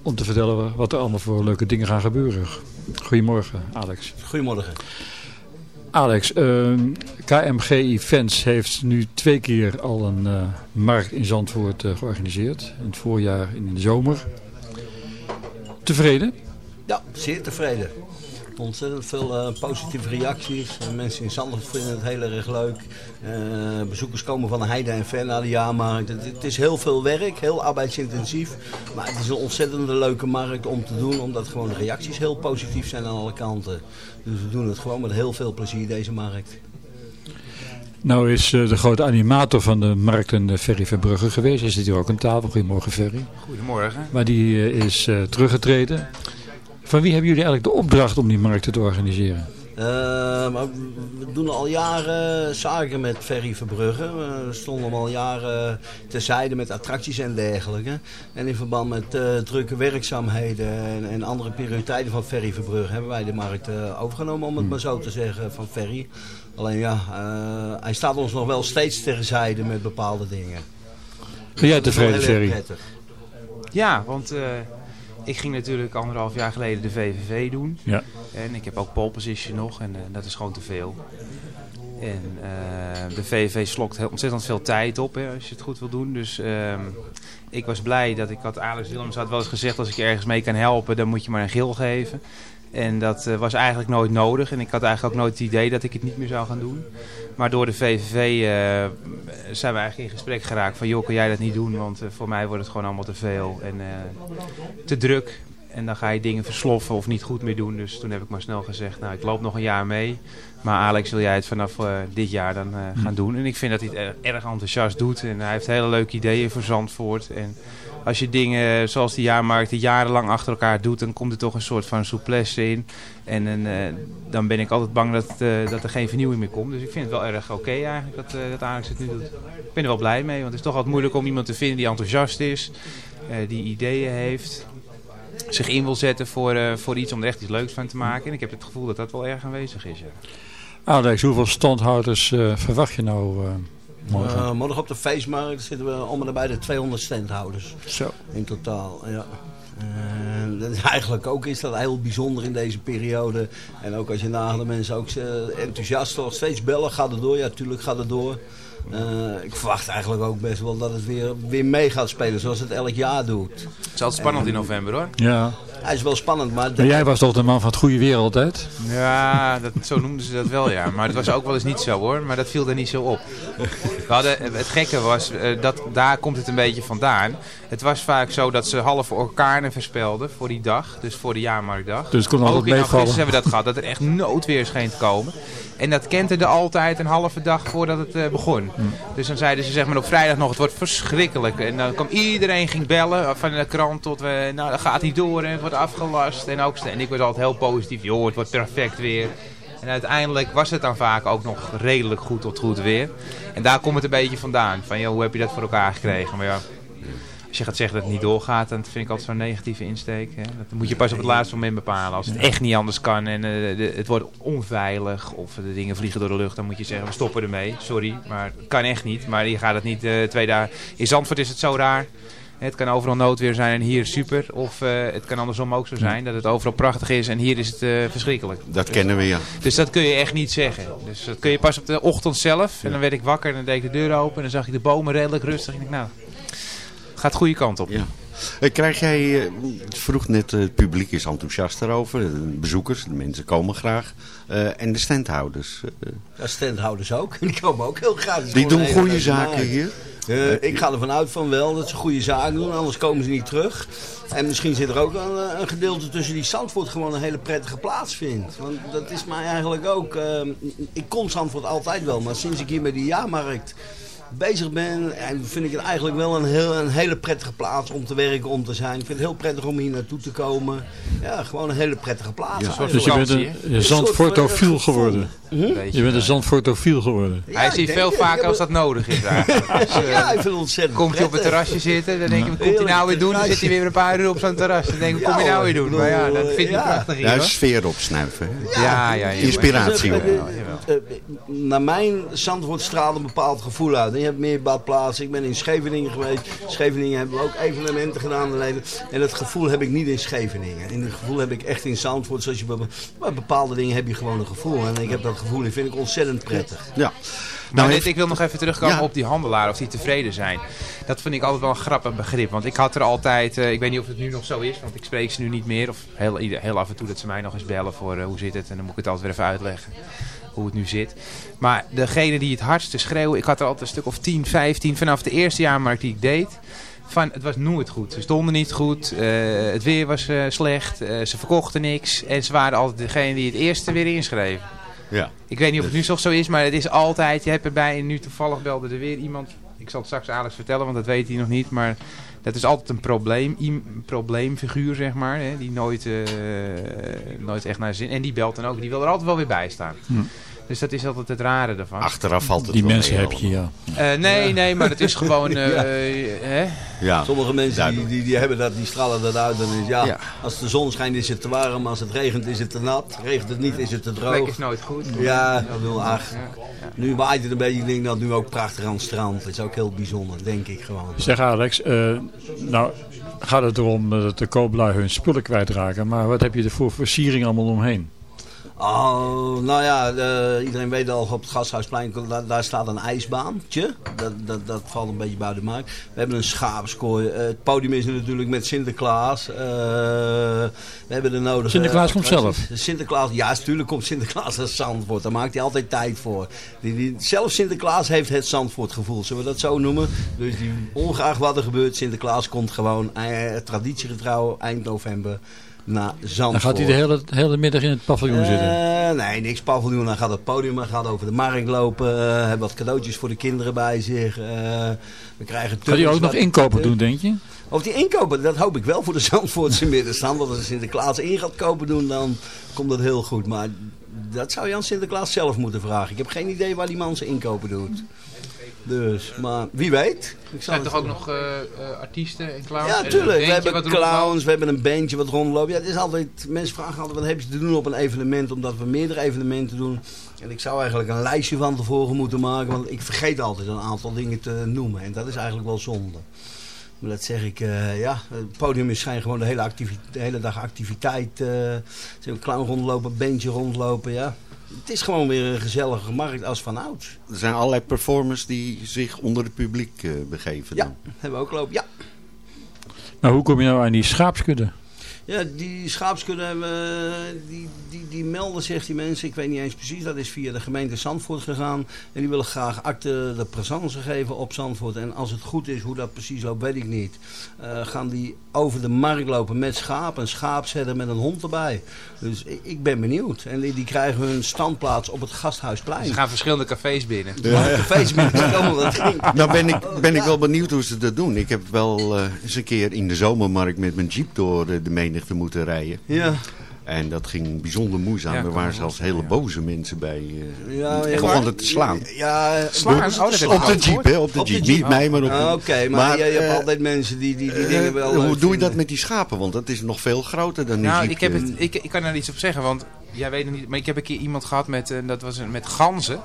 Om te vertellen wat er allemaal voor leuke dingen gaan gebeuren. Goedemorgen Alex. Goedemorgen. Alex, eh, KMG Events heeft nu twee keer al een eh, markt in Zandvoort eh, georganiseerd. In het voorjaar en in de zomer. Tevreden? Ja, zeer tevreden. Ontzettend veel eh, positieve reacties. Eh, mensen in Zandvoort vinden het heel erg leuk. Eh, bezoekers komen van heide en ver naar de jaarmarkt. Het, het is heel veel werk, heel arbeidsintensief. Maar het is een ontzettend leuke markt om te doen. Omdat gewoon de reacties heel positief zijn aan alle kanten. Dus we doen het gewoon met heel veel plezier, deze markt. Nou is de grote animator van de markt een Ferry Verbrugge geweest. Hij zit hier ook aan tafel. Goedemorgen Ferry. Goedemorgen. Maar die is eh, teruggetreden. Van wie hebben jullie eigenlijk de opdracht om die markten te organiseren? Eh, maar we doen al jaren zaken met Ferry Verbrugge. We stonden al jaren terzijde met attracties en dergelijke. En in verband met eh, drukke werkzaamheden en, en andere prioriteiten van Ferry Verbrugge... hebben wij de markt eh, overgenomen, om het maar zo te zeggen, van Ferry. Alleen ja, eh, hij staat ons nog wel steeds terzijde met bepaalde dingen. Ben jij tevreden Ferry? prettig. Ja, want eh, ik ging natuurlijk anderhalf jaar geleden de VVV doen. Ja. En ik heb ook pole position nog en eh, dat is gewoon te veel. En eh, de VVV slokt ontzettend veel tijd op hè, als je het goed wil doen. Dus ehm, ik was blij dat ik had, Alex Willems had wel eens gezegd als ik je ergens mee kan helpen, dan moet je maar een gil geven. En dat eh, was eigenlijk nooit nodig. En ik had eigenlijk ook nooit het idee dat ik het niet meer zou gaan doen. Maar door de VVV eh, zijn we eigenlijk in gesprek geraakt van... joh, kan jij dat niet doen? Want eh, voor mij wordt het gewoon allemaal te veel en te druk. En dan ga je dingen versloffen of niet goed meer doen. Dus toen heb ik maar snel gezegd, nou ik loop nog een jaar mee. Maar Alex, wil jij het vanaf dit jaar dan gaan doen? En ik vind dat hij het erg, erg enthousiast doet. En hij heeft hele leuke ideeën voor Zandvoort. En als je dingen zoals die jaarmarkt die jarenlang achter elkaar doet... dan komt er toch een soort van souplesse in. En, en, eh, dan ben ik altijd bang dat, eh, dat er geen vernieuwing meer komt. Dus ik vind het wel erg oké eigenlijk dat, eh, dat Alex het nu doet. Ik ben er wel blij mee, want het is toch altijd moeilijk om iemand te vinden die enthousiast is. eh, die ideeën heeft zich in wil zetten voor, voor iets om er echt iets leuks van te maken. En ik heb het gevoel dat dat wel erg aanwezig is. Ja. Alex, hoeveel standhouders verwacht je nou morgen? Morgen op de feestmarkt zitten we om en nabij de 200 standhouders. Zo. In totaal, ja. Eh, dat is eigenlijk ook is dat heel bijzonder in deze periode. En ook als je nagaat, de mensen ook eh, enthousiast worden. Steeds bellen, gaat het door? Ja, tuurlijk gaat het door. Eh, ik verwacht eigenlijk ook best wel dat het weer, weer mee gaat spelen zoals het elk jaar doet. Het is altijd spannend in november hoor. Ja. Hij is wel spannend, maar... Maar jij was toch de man van het goede weer altijd? Ja, dat, zo noemden ze dat wel, ja. Maar het was ook wel eens niet zo, hoor. Maar dat viel er niet zo op. We hadden, het gekke was, eh, dat, daar komt het een beetje vandaan. Het was vaak zo dat ze halve orkanen voorspelden voor die dag. Dus voor de jaarmarktdag. Dus kon altijd meevallen. augustus hebben we dat gehad, dat er echt noodweer scheen te komen. En dat kenterde altijd een halve dag voordat het eh, begon. Dus dan zeiden ze zeg maar op vrijdag nog, het wordt verschrikkelijk. En dan kwam iedereen ging bellen, van de krant tot we, nou dat gaat niet door en het wordt afgelast. En, ook, en ik was altijd heel positief, joh het wordt perfect weer. En uiteindelijk was het dan vaak ook nog redelijk goed tot goed weer. En daar komt het een beetje vandaan. Van, joh, hoe heb je dat voor elkaar gekregen? Maar ja, als je gaat zeggen dat het niet doorgaat, dan vind ik altijd zo'n negatieve insteek. Hè. Dat moet je pas op het laatste moment bepalen. Als het echt niet anders kan en eh, de- het wordt onveilig of de dingen vliegen door de lucht, dan moet je zeggen we stoppen ermee. Sorry, maar het kan echt niet. Maar je gaat het niet eh, twee dagen... In Zandvoort is het zo raar. Het kan overal noodweer zijn en hier super. Of eh, het kan andersom ook zo zijn dat het overal prachtig is en hier is het verschrikkelijk. Dat kennen we, ja. Dus dat kun je echt niet zeggen. Dus dat kun je pas op de ochtend zelf. En dan werd ik wakker en dan deed ik de deur open. En dan zag ik de bomen redelijk rustig. En ik nou, gaat de goede kant op. Ja. Eh, Krijg jij, eh, het vroeg net, eh, het publiek is enthousiast erover. De bezoekers, de mensen komen graag. Eh, en de standhouders. eh, Ja, standhouders ook. Die komen ook heel graag. Die doen goede zaken hier? Eh, ik ga ervan uit van wel dat ze goede zaken doen, anders komen ze niet terug. En misschien zit er ook een, eh, een gedeelte tussen die Zandvoort gewoon een hele prettige plaats vindt. Want dat is mij eigenlijk ook... eh, ik kon Zandvoort altijd wel, maar sinds ik hier bij die jaarmarkt bezig ben, en vind ik het eigenlijk wel een, heel, een hele prettige plaats om te werken, om te zijn. Ik vind het heel prettig om hier naartoe te komen. Ja, gewoon een hele prettige plaats. Dus eigenlijk. je bent een, een Zandvoortofiel soort, Je bent een Zandvoortofiel geworden. Ja, Hij denk veel vaker als dat nodig is eigenlijk. Dus, Ja, ik vind het ontzettend Komt hij op het terrasje zitten, dan denk je, wat komt hij nou weer doen? Dan zit hij weer een paar uur op zo'n terras. Dan denk ik, wat kom je Ja, nou weer doen? Maar ja, dat vind ik Ja. prachtig hier Ja, sfeer opsnuiven. hè? Ja, ja, ja. Inspiratie. Eh, Naar mijn Zandvoort straalt een bepaald gevoel uit. Je hebt meer badplaatsen. Ik ben in Scheveningen geweest. Scheveningen hebben we ook evenementen gedaan. En dat gevoel heb ik niet in Scheveningen. En dat gevoel heb ik echt in Zandvoort. Zoals je bij bepaalde dingen heb je gewoon een gevoel. En ik heb dat vind ik ontzettend prettig. Ja. Maar Nou, dit, ik wil nog even terugkomen Ja. op die handelaren, of die tevreden zijn. Dat vind ik altijd wel een grappig begrip. Want ik had er altijd, eh, ik weet niet of het nu nog zo is, want ik spreek ze nu niet meer. Of heel, heel af en toe dat ze mij nog eens bellen voor eh, hoe zit het. En dan moet ik het altijd weer even uitleggen hoe het nu zit. Maar degene die het hardste schreeuwen, ik had er altijd een stuk of 10, 15 vanaf de eerste jaarmarkt die ik deed. Van, het was nooit goed. Ze stonden niet goed. eh, het weer was eh, slecht. eh, ze verkochten niks. En ze waren altijd degene die het eerste weer inschreven. Ja. Ik weet niet of het nu nog zo is, maar het is altijd, je hebt erbij en nu toevallig belde er weer iemand. Ik zal het straks Alex vertellen, want dat weet hij nog niet. Maar dat is altijd een probleem, een probleemfiguur, zeg maar. Hè, die nooit, eh, nooit echt naar zin. En die belt dan ook, die wil er altijd wel weer bij staan. Hm. Dus dat is altijd het rare ervan. Achteraf valt het Die wel mensen heb je, ja. Eh, nee, nee, maar het is gewoon... eh, Ja. hè? Ja. Sommige mensen die, die, die hebben dat, die stralen dat uit. Dan is, ja, Ja. Als de zon schijnt is het te warm, als het regent is het te nat. Regent het niet is het te droog. is nooit goed. Ja, ik bedoel, ach, nu waait het een beetje. Ik denk dat nu ook prachtig aan het strand. Dat is ook heel bijzonder, denk ik gewoon. Zeg Alex, eh, nou gaat het erom dat de kooplui hun spullen kwijtraken. Maar wat heb je er voor versiering allemaal omheen? Oh, nou ja, eh, iedereen weet al, op het Gasthuisplein, daar, daar staat een ijsbaantje. Dat, dat, dat valt een beetje buiten de markt. We hebben een schaapskooi. Eh, het podium is natuurlijk met Sinterklaas. Eh, we hebben de nodige... Sinterklaas komt zelf? Sinterklaas, ja, natuurlijk komt Sinterklaas naar Zandvoort. Daar maakt hij altijd tijd voor. Die, die, zelfs Sinterklaas heeft het Zandvoortgevoel, zullen we dat zo noemen? Dus die, ongeacht wat er gebeurt, Sinterklaas komt gewoon traditiegetrouw eind november naar Zandvoort. Dan gaat hij de hele, hele middag in het paviljoen zitten. Eh, nee, niks paviljoen. Dan gaat het podium, dan gaat over de markt lopen. eh hebben wat cadeautjes voor de kinderen bij zich. eh, we krijgen Gaat hij ook nog inkopen doen, denk je? Of die inkopen, dat hoop ik wel voor de Zandvoortse middenstand. Want als Sinterklaas in gaat kopen doen, dan komt dat heel goed. Maar dat zou je aan Sinterklaas zelf moeten vragen. Ik heb geen idee waar die man zijn inkopen doet. Dus, maar wie weet. Ik Er zijn toch ook nog eh, eh, artiesten en clowns? ja, tuurlijk. We hebben clowns, we hebben een bandje wat rondloopt. Ja, het is altijd, mensen vragen altijd, wat heb je te doen op een evenement? Omdat we meerdere evenementen doen. En ik zou eigenlijk een lijstje van tevoren moeten maken. Want ik vergeet altijd een aantal dingen te noemen. En dat is eigenlijk wel zonde. Maar dat zeg ik, eh, ja, het podium is schijn gewoon de hele, activi- de hele dag activiteit. eh ze hebben een clown rondlopen, bandje rondlopen, ja. Het is gewoon weer een gezellige markt als van ouds. Er zijn allerlei performers die zich onder het publiek eh, begeven. Ja, dan. hebben we ook lopen, ja. Nou, hoe kom je nou aan die schaapskudde? Ja, die schaapskudde, hebben, die, die, die melden zich, die mensen, ik weet niet eens precies, dat is via de gemeente Zandvoort gegaan. En die willen graag acte de présence geven op Zandvoort. En als het goed is, hoe dat precies loopt, weet ik niet. Eh, gaan die over de markt lopen met schaap, een schaapzetter met een hond erbij. Dus ik, ik ben benieuwd. En die, die krijgen hun standplaats op het Gasthuisplein. Ze gaan verschillende cafés binnen. Ja, cafés binnen, komen wat drinken. Nou ben ik, ben ik wel benieuwd hoe ze dat doen. Ik heb wel eh, eens een keer in de zomermarkt met mijn jeep door de, de menigte moeten rijden. Ja. En dat ging bijzonder moeizaam. Ja, er waren zelfs hele boze mensen bij. eh Ja, ja, begonnen te slaan. Ja, Slaan? Oh, dat op de jeep, hè? Op de Op de jeep. Niet mij, maar op Ah, de Oké, maar, je, je hebt eh, altijd mensen die die, die eh, dingen wel Hoe doe je dat met die schapen? Want dat is nog veel groter dan die Nou, jeep. ik, heb het, ik, ik kan er iets op zeggen, want jij weet het niet, maar ik heb een keer iemand gehad met, eh, dat was met ganzen.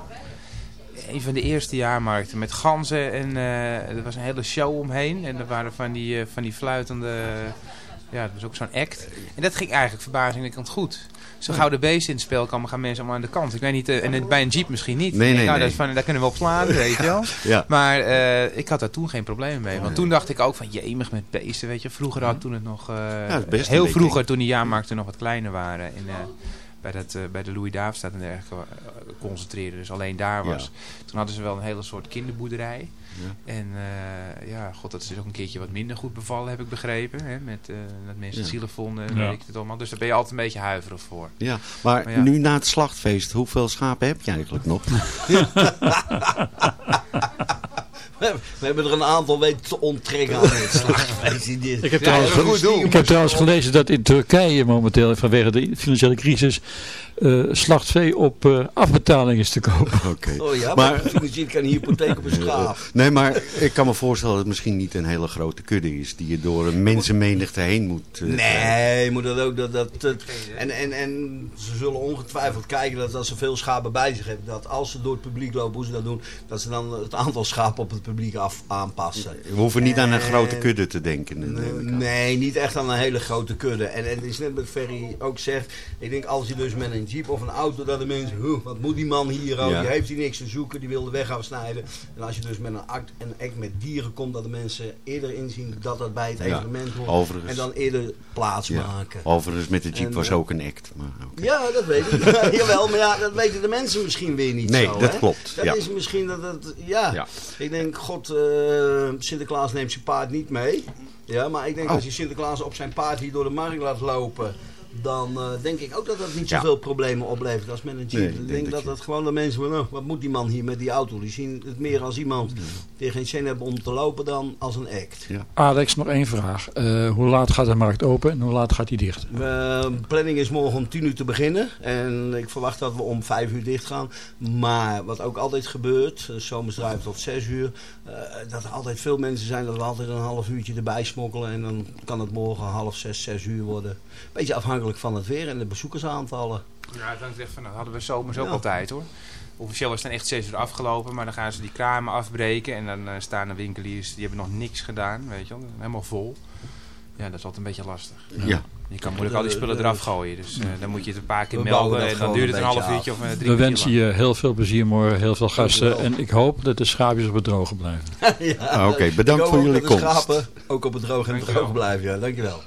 Een van de eerste jaarmarkten met ganzen en eh, er was een hele show omheen. En er waren van die, eh, van die fluitende, ja, dat was ook zo'n act. En dat ging eigenlijk verbazingwekkend goed. Zo gauw de beesten in het spel komen, gaan mensen allemaal aan de kant. Ik weet niet, eh, en het- bij een jeep misschien niet. Nee, nee, nou, nee. Dat is van, daar kunnen we op slaan, weet je wel. Ja. Maar eh, ik had daar toen geen probleem mee. Want toen dacht ik ook van, jemig met beesten, weet je. Vroeger had toen het nog, eh, heel vroeger toen die jaarmarkten nog wat kleiner waren. En, eh, bij, dat, eh, bij de Louis Davidstad en dergelijke eh, concentreerden. Dus alleen daar was. Toen hadden ze wel een hele soort kinderboerderij. Ja. En eh, ja, god, dat is ook een keertje wat minder goed bevallen, heb ik begrepen. Hè? Met, eh, dat mensen het Ja. zielig vonden en Ja. weet ik het allemaal. Dus daar ben je altijd een beetje huiverig voor. Ja, maar Maar ja. nu na het slachtfeest, hoeveel schapen heb je eigenlijk nog? We hebben er een aantal weten te onttrekken aan het. Ik heb, trouwens, ik heb trouwens gelezen dat in Turkije momenteel vanwege de financiële crisis eh slachtvee op eh, afbetaling is te kopen. Oké. Oh ja, maar financieel kan een hypotheek op een schaap. Nee, maar ik kan me voorstellen dat het misschien niet een hele grote kudde is die je door een mensenmenigte heen moet. eh, Nee, je moet dat ook. Dat, dat, dat- en, en, en ze zullen ongetwijfeld kijken dat als ze veel schapen bij zich hebben, dat als ze door het publiek lopen, hoe ze dat doen, dat ze dan het aantal schapen op het publiek af, aanpassen. We hoeven niet aan een En- grote kudde te denken. ik. Nee, niet echt aan een hele grote kudde. En, en het is net wat Ferry ook zegt. Ik denk als je dus met een jeep of een auto, dat de mensen, "Huh, wat moet die man hier ook? Ja. Die heeft hier niks te zoeken, die wil de weg afsnijden. En als je dus met een act, een act met dieren komt, dat de mensen eerder inzien dat dat bij het Ja, evenement hoort. overigens. En dan eerder plaats Ja. maken. Overigens, met de jeep En, was eh, ook een act. Maar. Ja, dat weet ik. Jawel, maar ja, dat weten de mensen misschien weer niet Nee, zo. dat hè? klopt, Dat ja. is misschien dat het, ja. Ja. Ik denk, god, eh, Sinterklaas neemt zijn paard niet mee. Ja, maar ik denk Oh. als je Sinterklaas op zijn paard hier door de markt laat lopen... dan eh, denk ik ook dat dat niet Ja. zoveel problemen oplevert als met een jeep. Nee, ik denk, denk dat dat dat gewoon de mensen van, nou, wat moet die man hier met die auto? Die zien het meer als iemand die geen zin hebben om te lopen dan als een act. Ja. Alex, nog één vraag. Eh, hoe laat gaat de markt open en hoe laat gaat die dicht? De planning is morgen om 10 uur te beginnen. En ik verwacht dat we om 5 uur dicht gaan. Maar wat ook altijd gebeurt, eh, zomers draaien tot 6 uur. eh, dat er altijd veel mensen zijn dat we altijd een half uurtje erbij smokkelen. En dan kan het morgen half 6, 6 uur worden. Beetje afhankelijk van het weer en de bezoekersaantallen. Ja, hangt echt van, dat hadden we zomers ook Ja. altijd hoor. Officieel was het dan echt 6 uur afgelopen, maar dan gaan ze die kramen afbreken. En dan eh, staan er winkeliers, die hebben nog niks gedaan, weet je wel. Helemaal vol. Ja, dat is altijd een beetje lastig. Ja. Je kan moeilijk al die spullen eraf gooien. Dus eh, dan moet je het een paar keer We melden. En dan duurt het een een half uurtje of eh, drie We wensen je heel veel plezier morgen, heel veel gasten. En ik hoop dat de schaapjes op het droge blijven. ja, Ah, oké, bedankt voor jullie dat de komst. schapen ook op het droog en droog blijven. Ja, dankjewel.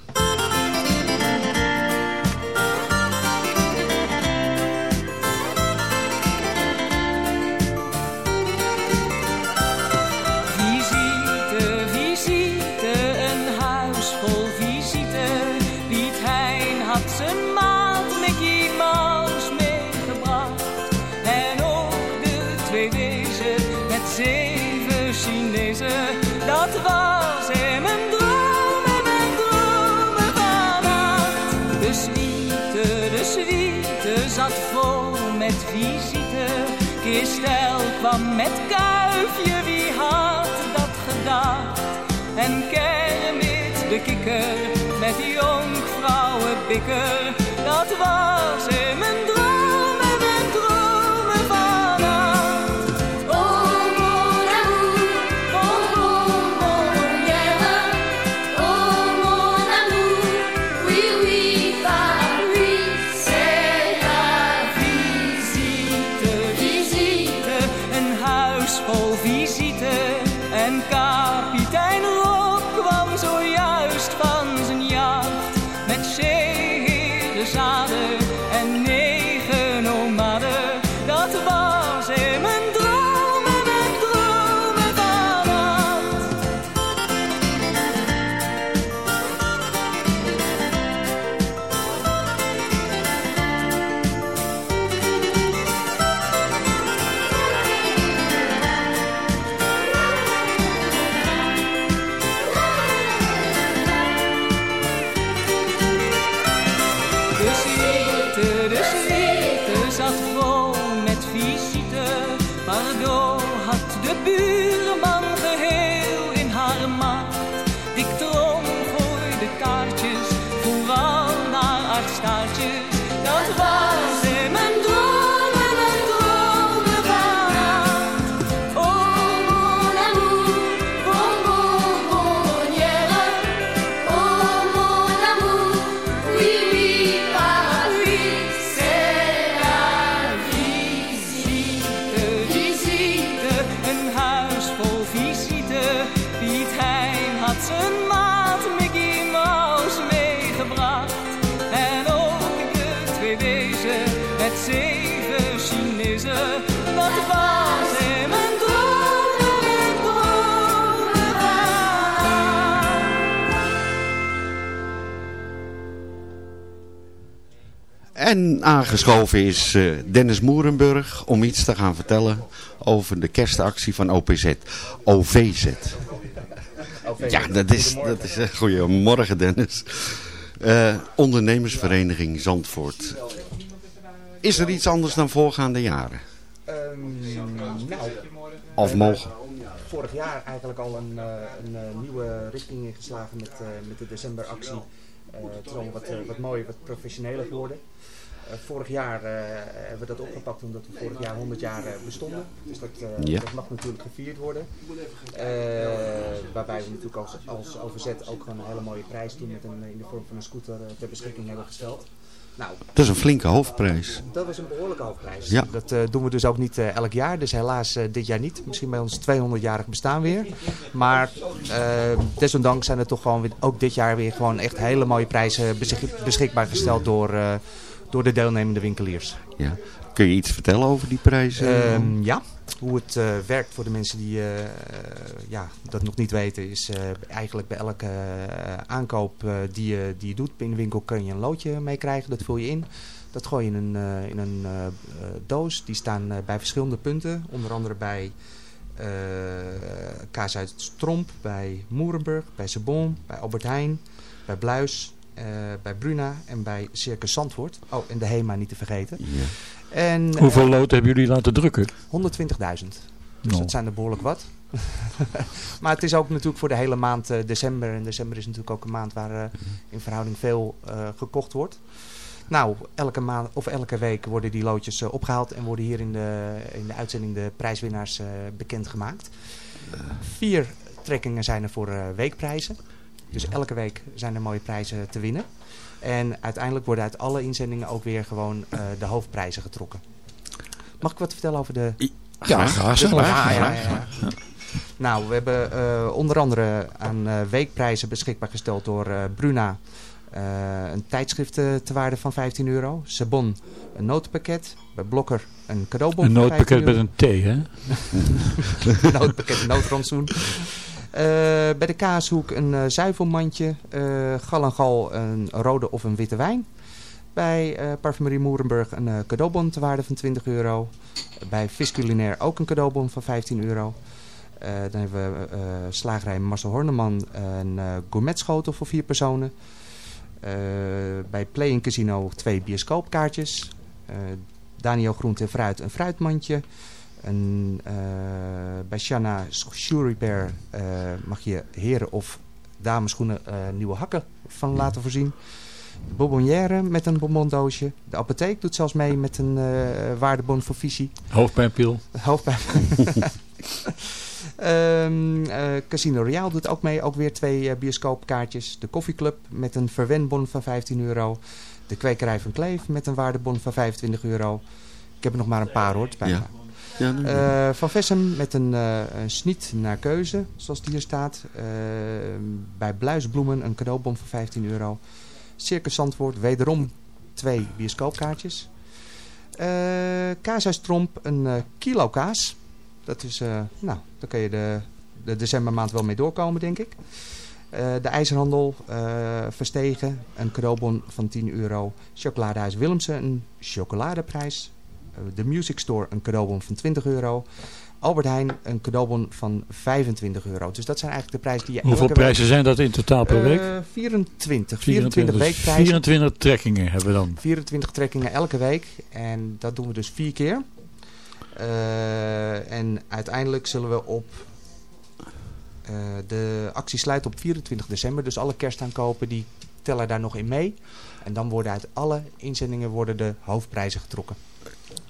En aangeschoven is eh, Dennis Moerenburg om iets te gaan vertellen over de kerstactie van OPZ. OVZ. Ja, dat is, dat is een goeiemorgen Dennis. Eh, ondernemersvereniging Zandvoort. Is er iets anders dan voorgaande jaren? Ehm, nou, Of mogen? Vorig jaar eigenlijk al een, eh, een eh, nieuwe richting ingeslagen met, eh, met de decemberactie. Eh, het is wat, eh, wat mooier, wat professioneler geworden. Eh, vorig jaar eh, hebben we dat opgepakt omdat we vorig jaar 100 jaar eh, bestonden. Dus dat, Ja. dat mag natuurlijk gevierd worden. Waarbij we natuurlijk als, als OVZ ook gewoon een hele mooie prijs toen met een, in de vorm van een scooter ter beschikking hebben gesteld. Nou, Dat is een flinke hoofdprijs. dat was een behoorlijke hoofdprijs. Ja. Dat doen we dus ook niet elk jaar. Dus helaas dit jaar niet. Misschien bij ons 200-jarig bestaan weer. Maar desondanks zijn er toch gewoon weer, ook dit jaar weer gewoon echt hele mooie prijzen beschik- beschikbaar gesteld door, door de deelnemende winkeliers. Ja. Kun je iets vertellen over die prijzen? Ehm, ja, hoe het eh, werkt voor de mensen die eh, ja, dat nog niet weten is eh, eigenlijk bij elke aankoop die, je, die je doet in de winkel kun je een loodje mee krijgen. Dat vul je in. Dat gooi je in een, in een doos. Die staan bij verschillende punten. Onder andere bij Kaas uit Stromp, bij Moerenburg, bij Sebon, bij Albert Heijn, bij Bluis, eh, bij Bruna en bij Circus Zandvoort. Oh, en de HEMA niet te vergeten. En, eh, Hoeveel loten hebben jullie laten drukken? 120.000. Dus Nou. dat zijn er behoorlijk wat. maar het is ook natuurlijk voor de hele maand eh, december. En december is natuurlijk ook een maand waar eh, in verhouding veel gekocht wordt. Nou, elke, maand, of elke week worden die loodjes eh, opgehaald en worden hier in de, in de uitzending de prijswinnaars eh, bekendgemaakt. Vier trekkingen zijn er voor weekprijzen. Dus elke week zijn er mooie prijzen te winnen. En uiteindelijk worden uit alle inzendingen ook weer gewoon eh, de hoofdprijzen getrokken. Mag ik wat vertellen over de... Ja, graag, de- graag, ja, ja, graag. ja, ja. Nou, we hebben eh, onder andere aan eh, weekprijzen beschikbaar gesteld door eh, Bruna. eh, een tijdschrift te waarde van 15 euro. Sabon een notenpakket. Bij Blokker een cadeaubon Een 15 met een T, hè? een nootpakket, een noodrantsoen. Eh, bij de kaashoek een eh, zuivelmandje. eh gal en gal een rode of een witte wijn. Bij Parfumerie Moerenburg een cadeaubon te waarde van 20 euro. Bij Vis Culinair ook een cadeaubon van 15 euro. Dan hebben we eh, slagerij Marcel Horneman een gourmetschotel voor vier personen. Bij Play Casino twee bioscoopkaartjes. Daniel Groente en Fruit een fruitmandje. En, eh, bij Shanna Shoe Repair eh, mag je heren of dameschoenen eh, nieuwe hakken van laten voorzien. De bonbonnière met een bonbondoosje. De apotheek doet zelfs mee met een waardebon voor visie. Hoofdpijnpil. Hoofdpijn. Ehm, eh, Casino Royale doet ook mee. Ook weer twee bioscoopkaartjes. De Koffieclub met een verwenbon van 15 euro. De Kwekerij van Kleef met een waardebon van 25 euro. Ik heb er nog maar een paar hoor. me. Ja. Ja. Eh, van Vessem met een, eh een sniet naar keuze, zoals die hier staat. Eh, bij Bluisbloemen een cadeaubon van 15 euro. Circus Zandvoort, wederom twee bioscoopkaartjes. Kaashuis Tromp, een kilo kaas. Dat is, nou, daar kun je de, de decembermaand wel mee doorkomen, denk ik. De IJzerhandel, Verstegen, een cadeaubon van 10 euro. Chocoladehuis Willemsen, een chocoladeprijs. Eh, de Music Store, een cadeaubon van 20 euro. Albert Heijn, een cadeaubon van 25 euro. Dus dat zijn eigenlijk de prijzen die je Hoeveel week- prijzen zijn dat in totaal per week? Eh, 24. 24, 24 dus weekprijzen. 24 trekkingen hebben we dan. 24 trekkingen elke week. En dat doen we dus vier keer. Eh, en uiteindelijk zullen we op... eh, de actie sluit op 24 december. Dus alle kerstaankopen die tellen daar nog in mee. En dan worden uit alle inzendingen worden de hoofdprijzen getrokken.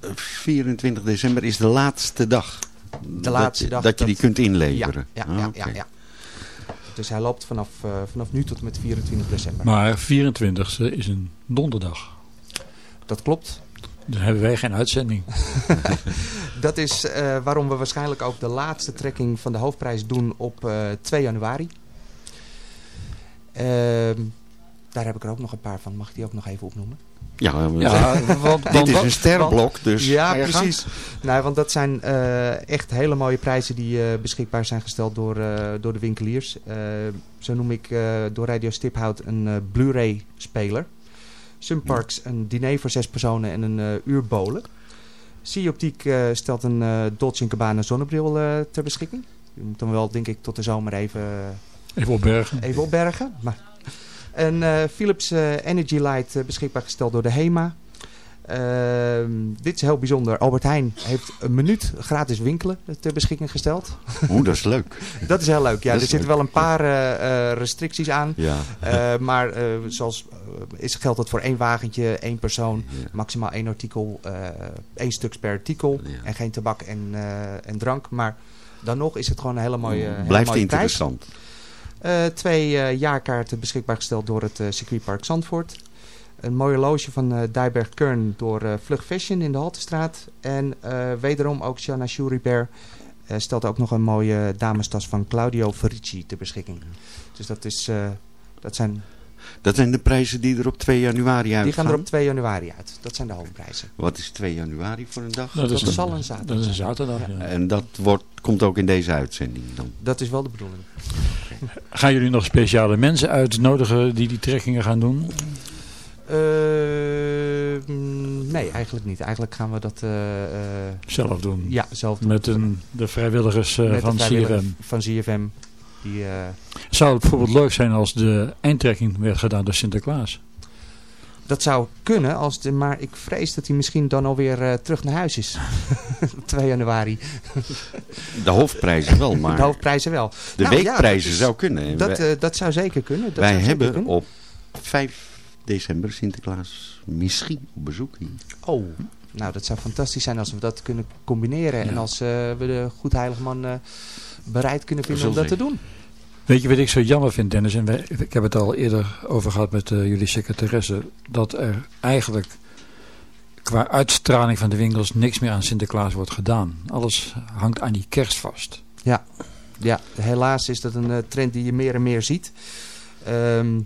24 december is de laatste dag. De laatste dat, dag. Dat je die kunt inleveren. Ja, ja, Ah, ja, ja, ja. Dus hij loopt vanaf, eh, vanaf nu tot en met 24 december. Maar 24e is een donderdag. Dat klopt. Dan hebben wij geen uitzending. Dat is eh, waarom we waarschijnlijk ook de laatste trekking van de hoofdprijs doen op eh, 2 januari. Ehm, daar heb ik er ook nog een paar van. Mag ik die ook nog even opnoemen? Ja, Ja, want- dit want- is een sterrenblok, dus ja, precies. Nou, want dat zijn eh, echt hele mooie prijzen die eh, beschikbaar zijn gesteld door, eh, door de winkeliers. Eh, zo noem ik eh, door Radio Stiphout een eh, Blu-ray speler. Sunparks een diner voor zes personen en een eh uurbolen. Sea Optiek eh, stelt een eh Dolce Gabbana zonnebril eh, ter beschikking. Je moet dan wel, denk ik, tot de zomer even, Even opbergen. even opbergen. Maar. En eh, Philips eh, Energy Light eh, beschikbaar gesteld door de HEMA. Ehm, dit is heel bijzonder. Albert Heijn heeft een minuut gratis winkelen ter beschikking gesteld. Oeh, dat is leuk. Dat is heel leuk. Ja, Dat er zitten wel een paar restricties aan. Ja. Maar zoals is, geldt dat voor één wagentje, één persoon, maximaal één artikel, één stuk per artikel. En geen tabak en, en drank. Maar dan nog is het gewoon een hele mooie, hele Blijft mooie interessant. prijs. Eh, twee eh, jaarkaarten beschikbaar gesteld door het eh, circuitpark Zandvoort. Een mooi horloge van eh Dijberg Kern door eh Vlug Fashion in de Haltestraat. En wederom ook Shanna Shuriber stelt ook nog een mooie damestas van Claudio Ferici ter beschikking. Dus dat, is, dat zijn, Dat zijn de prijzen die er op 2 januari uitgaan. die gaan er op 2 januari uit. Dat zijn de hoofdprijzen. Wat is 2 januari voor een dag? Dat is Dat zal een zaterdag dat is een zijn. zaterdag, ja. En dat wordt, komt ook in deze uitzending dan. Dat is wel de bedoeling. Gaan jullie nog speciale mensen uitnodigen die die trekkingen gaan doen? Eh, mm, nee, eigenlijk niet. Eigenlijk gaan we dat eh, eh, Zelf doen? Ja, zelf doen. Met een, de vrijwilligers eh, Met de van vrijwilligers CRM? Van CFM. Die, eh, Zou het bijvoorbeeld leuk zijn als de eindtrekking werd gedaan door Sinterklaas? dat zou kunnen, als de, maar ik vrees dat hij misschien dan alweer eh terug naar huis is. Op 2 januari. De hoofdprijzen wel, maar De hoofdprijzen wel. de Nou, ja, weekprijzen dat is- zou kunnen. Dat, eh, dat zou zeker kunnen. Dat wij zeker hebben kunnen. op 5 december Sinterklaas misschien op bezoek hier. Oh, nou dat zou fantastisch zijn als we dat kunnen combineren. En als eh, we de Goed Heilige Man eh, bereid kunnen vinden om dat te doen. Weet je wat ik zo jammer vind, Dennis? En wij, ik heb het al eerder over gehad met eh, jullie secretaresse. Dat er eigenlijk qua uitstraling van de winkels niks meer aan Sinterklaas wordt gedaan. Alles hangt aan die kerst vast. Ja, ja helaas is dat een eh, trend die je meer en meer ziet. Ehm,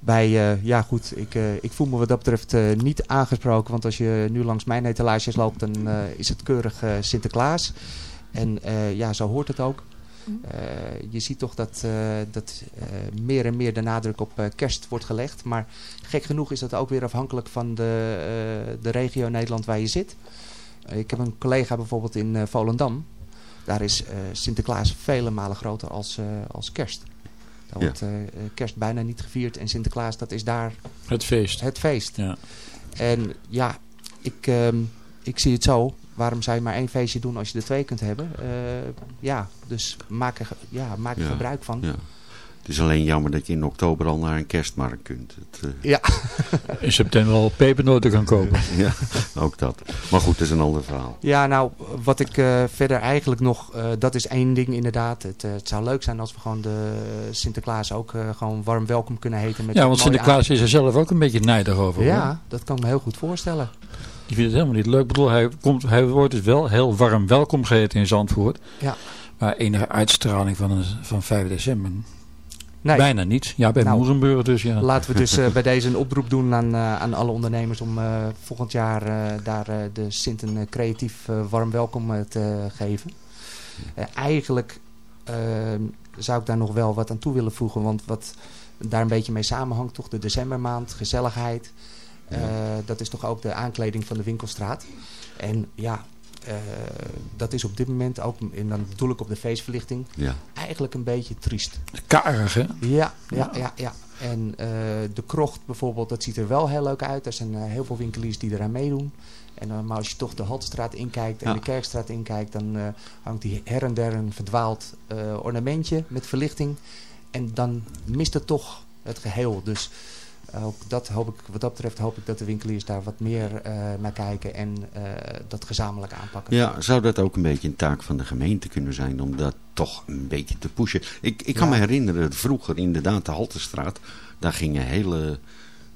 bij, eh, ja goed, ik, eh, ik voel me wat dat betreft eh, niet aangesproken. Want als je nu langs mijn etalages loopt, dan eh, is het keurig Sinterklaas. En eh, ja, zo hoort het ook. Eh, je ziet toch dat, eh, dat eh, meer en meer de nadruk op eh, kerst wordt gelegd. Maar gek genoeg is dat ook weer afhankelijk van de, eh, de regio Nederland waar je zit. Ik heb een collega bijvoorbeeld in eh, Volendam. Daar is eh, Sinterklaas vele malen groter als, eh, als kerst. Daar Ja. wordt kerst bijna niet gevierd. En Sinterklaas, dat is daar Het feest. het feest. Ja. En ja, ik, ehm, ik zie het zo. Waarom zou je maar één feestje doen als je er twee kunt hebben? Eh, ja, dus maak er, ja, maak er Ja, gebruik van. Ja. Het is alleen jammer dat je in oktober al naar een kerstmarkt kunt. Het, eh, Ja. In september al pepernoten kan kopen. ja, ook dat. Maar goed, dat is een ander verhaal. Ja, nou, wat ik eh, verder eigenlijk nog... eh, dat is één ding inderdaad. Het, het zou leuk zijn als we gewoon de Sinterklaas ook eh, gewoon warm welkom kunnen heten. Met Ja, want Sinterklaas is er zelf ook een beetje nijdig over. hoor. Ja, dat kan ik me heel goed voorstellen. Die vindt het helemaal niet leuk. Ik bedoel, hij, komt, hij wordt dus wel heel warm welkom geheten in Zandvoort. Ja. Maar enige uitstraling van, een, van 5 december. Nee. Bijna niet. Ja, bij Nou, Moerenburg dus ja. Laten we dus eh, bij deze een oproep doen aan, eh, aan alle ondernemers om eh, volgend jaar daar de Sint een creatief warm welkom te geven. Eigenlijk zou ik daar nog wel wat aan toe willen voegen, want wat daar een beetje mee samenhangt, toch de decembermaand, gezelligheid. Eh, dat is toch ook de aankleding van de winkelstraat. En ja, eh, dat is op dit moment ook, en dan bedoel ik op de feestverlichting, Ja. eigenlijk een beetje triest. Karig, hè? Ja, ja, ja. ja. En eh, de krocht bijvoorbeeld, dat ziet er wel heel leuk uit. Er zijn heel veel winkeliers die eraan meedoen. En, maar als je toch de Haltestraat inkijkt en Ja. de Kerkstraat inkijkt... dan hangt die her en der een verdwaald ornamentje met verlichting. En dan mist het toch het geheel. Dus ook dat hoop ik, wat dat betreft hoop ik dat de winkeliers daar wat meer eh, naar kijken... en eh, dat gezamenlijk aanpakken. Ja, zou dat ook een beetje een taak van de gemeente kunnen zijn om dat toch een beetje te pushen? Ik, ik kan Ja. me herinneren, dat vroeger inderdaad de Haltestraat, daar gingen hele,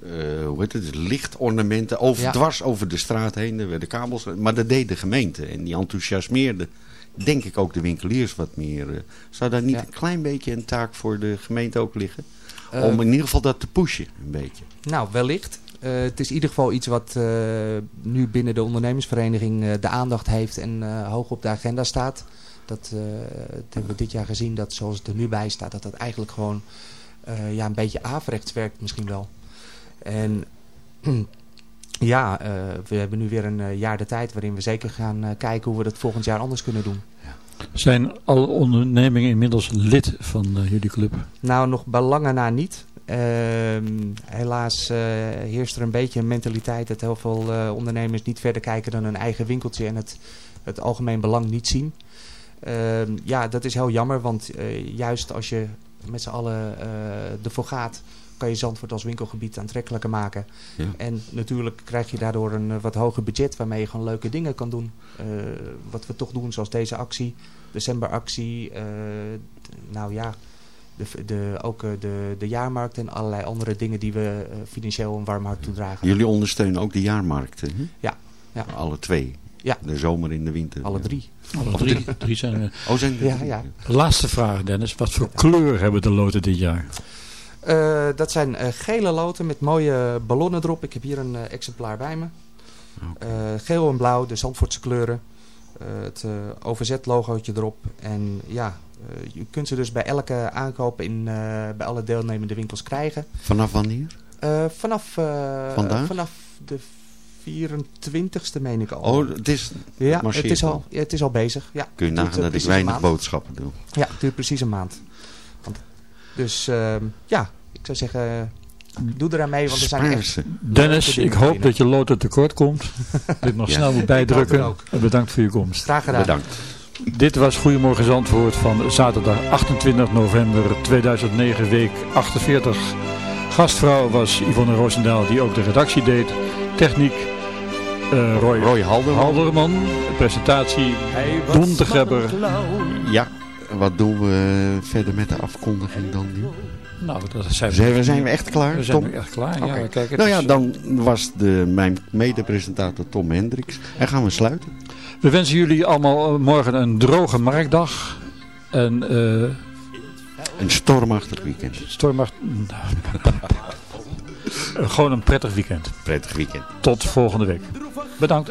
eh, hoe heet het, lichtornamenten over, Ja. dwars over de straat heen. Er werden kabels, maar dat deed de gemeente en die enthousiasmeerde, denk ik ook de winkeliers wat meer. zou daar niet Ja. een klein beetje een taak voor de gemeente ook liggen? Eh, om in ieder geval dat te pushen, een beetje. Nou, wellicht. Eh, het is in ieder geval iets wat eh, nu binnen de ondernemersvereniging de aandacht heeft en hoog op de agenda staat. Dat, dat hebben we dit jaar gezien, dat zoals het er nu bij staat, dat dat eigenlijk gewoon ja, een beetje averechts werkt misschien wel. En ja, we hebben nu weer een jaar de tijd waarin we zeker gaan kijken hoe we dat volgend jaar anders kunnen doen. Zijn alle ondernemingen inmiddels lid van eh, jullie club? Nou, nog bij lange na niet. Ehm, helaas eh, heerst er een beetje een mentaliteit dat heel veel eh, ondernemers niet verder kijken dan hun eigen winkeltje en het, het algemeen belang niet zien. Ehm, ja, dat is heel jammer, want juist als je met z'n allen ervoor gaat, kan je Zandvoort als winkelgebied aantrekkelijker maken. Ja. En natuurlijk krijg je daardoor een eh, wat hoger budget waarmee je gewoon leuke dingen kan doen. Eh, wat we toch doen, zoals deze actie, decemberactie, eh, d- nou ja, de, de, ook de, de jaarmarkt en allerlei andere dingen die we financieel een warm hart toedragen. Jullie ondersteunen ook de jaarmarkten, hè? Ja. ja. Alle twee? Ja. De zomer en de winter? Alle drie. Alle drie, drie zijn er. Oh, zijn er Ja, drie? ja. Laatste vraag Dennis. Wat voor kleur hebben de loten dit jaar? Eh, dat zijn eh, gele loten met mooie ballonnen erop. Ik heb hier een eh, exemplaar bij me. Geel en blauw, de Zandvoortse kleuren. Het OVZ-logootje erop. En ja, je kunt ze dus bij elke aankoop in, bij alle deelnemende winkels krijgen. Vanaf wanneer? Vanaf, Vandaag? vanaf de 24ste meen ik al. Oh, het is ja, het is, al, ja, het is al bezig. Ja, Kun je nagaan dat ik weinig maand. boodschappen doe. Ja, het duurt precies een maand. Dus ehm, ja, ik zou zeggen, doe eraan mee, want er zijn echt... Dennis, ik hoop dat je loten tekort komt. Ik nog Ja. snel moet bijdrukken. bedankt voor je komst. Graag gedaan. Bedankt. Dit was Goedemorgen Zandvoort van zaterdag 28 november 2009, week 48. Gastvrouw was Yvonne Roosendaal, die ook de redactie deed. Techniek eh, Roy, Roy Halderman. Halderman. Presentatie Don de Grebber. Ja, wat doen we verder met de afkondiging dan nu? Nou, dat zijn Zijn we, zijn we echt klaar, We zijn Tom? nu echt klaar, ja. Oké. Kijk, het nou ja, is- dan was de, mijn mede-presentator Tom Hendricks. En gaan we sluiten. We wensen jullie allemaal morgen een droge marktdag. En eh Een stormachtig weekend. stormachtig... Gewoon een prettig weekend. Prettig weekend. Tot volgende week. Bedankt.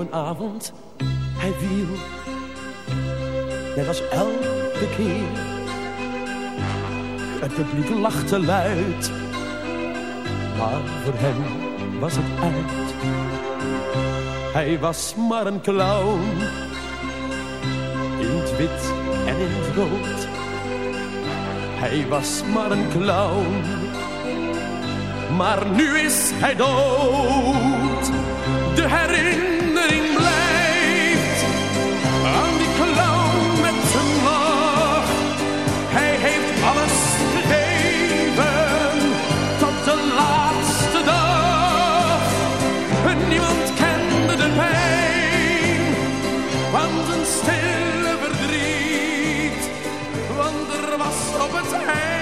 een avond, hij viel, net als elke keer. Het publiek lachte luid, maar voor hem was het uit. Hij was maar een clown, in het wit en in het rood. Hij was maar een clown, maar nu is hij dood. Christ hand.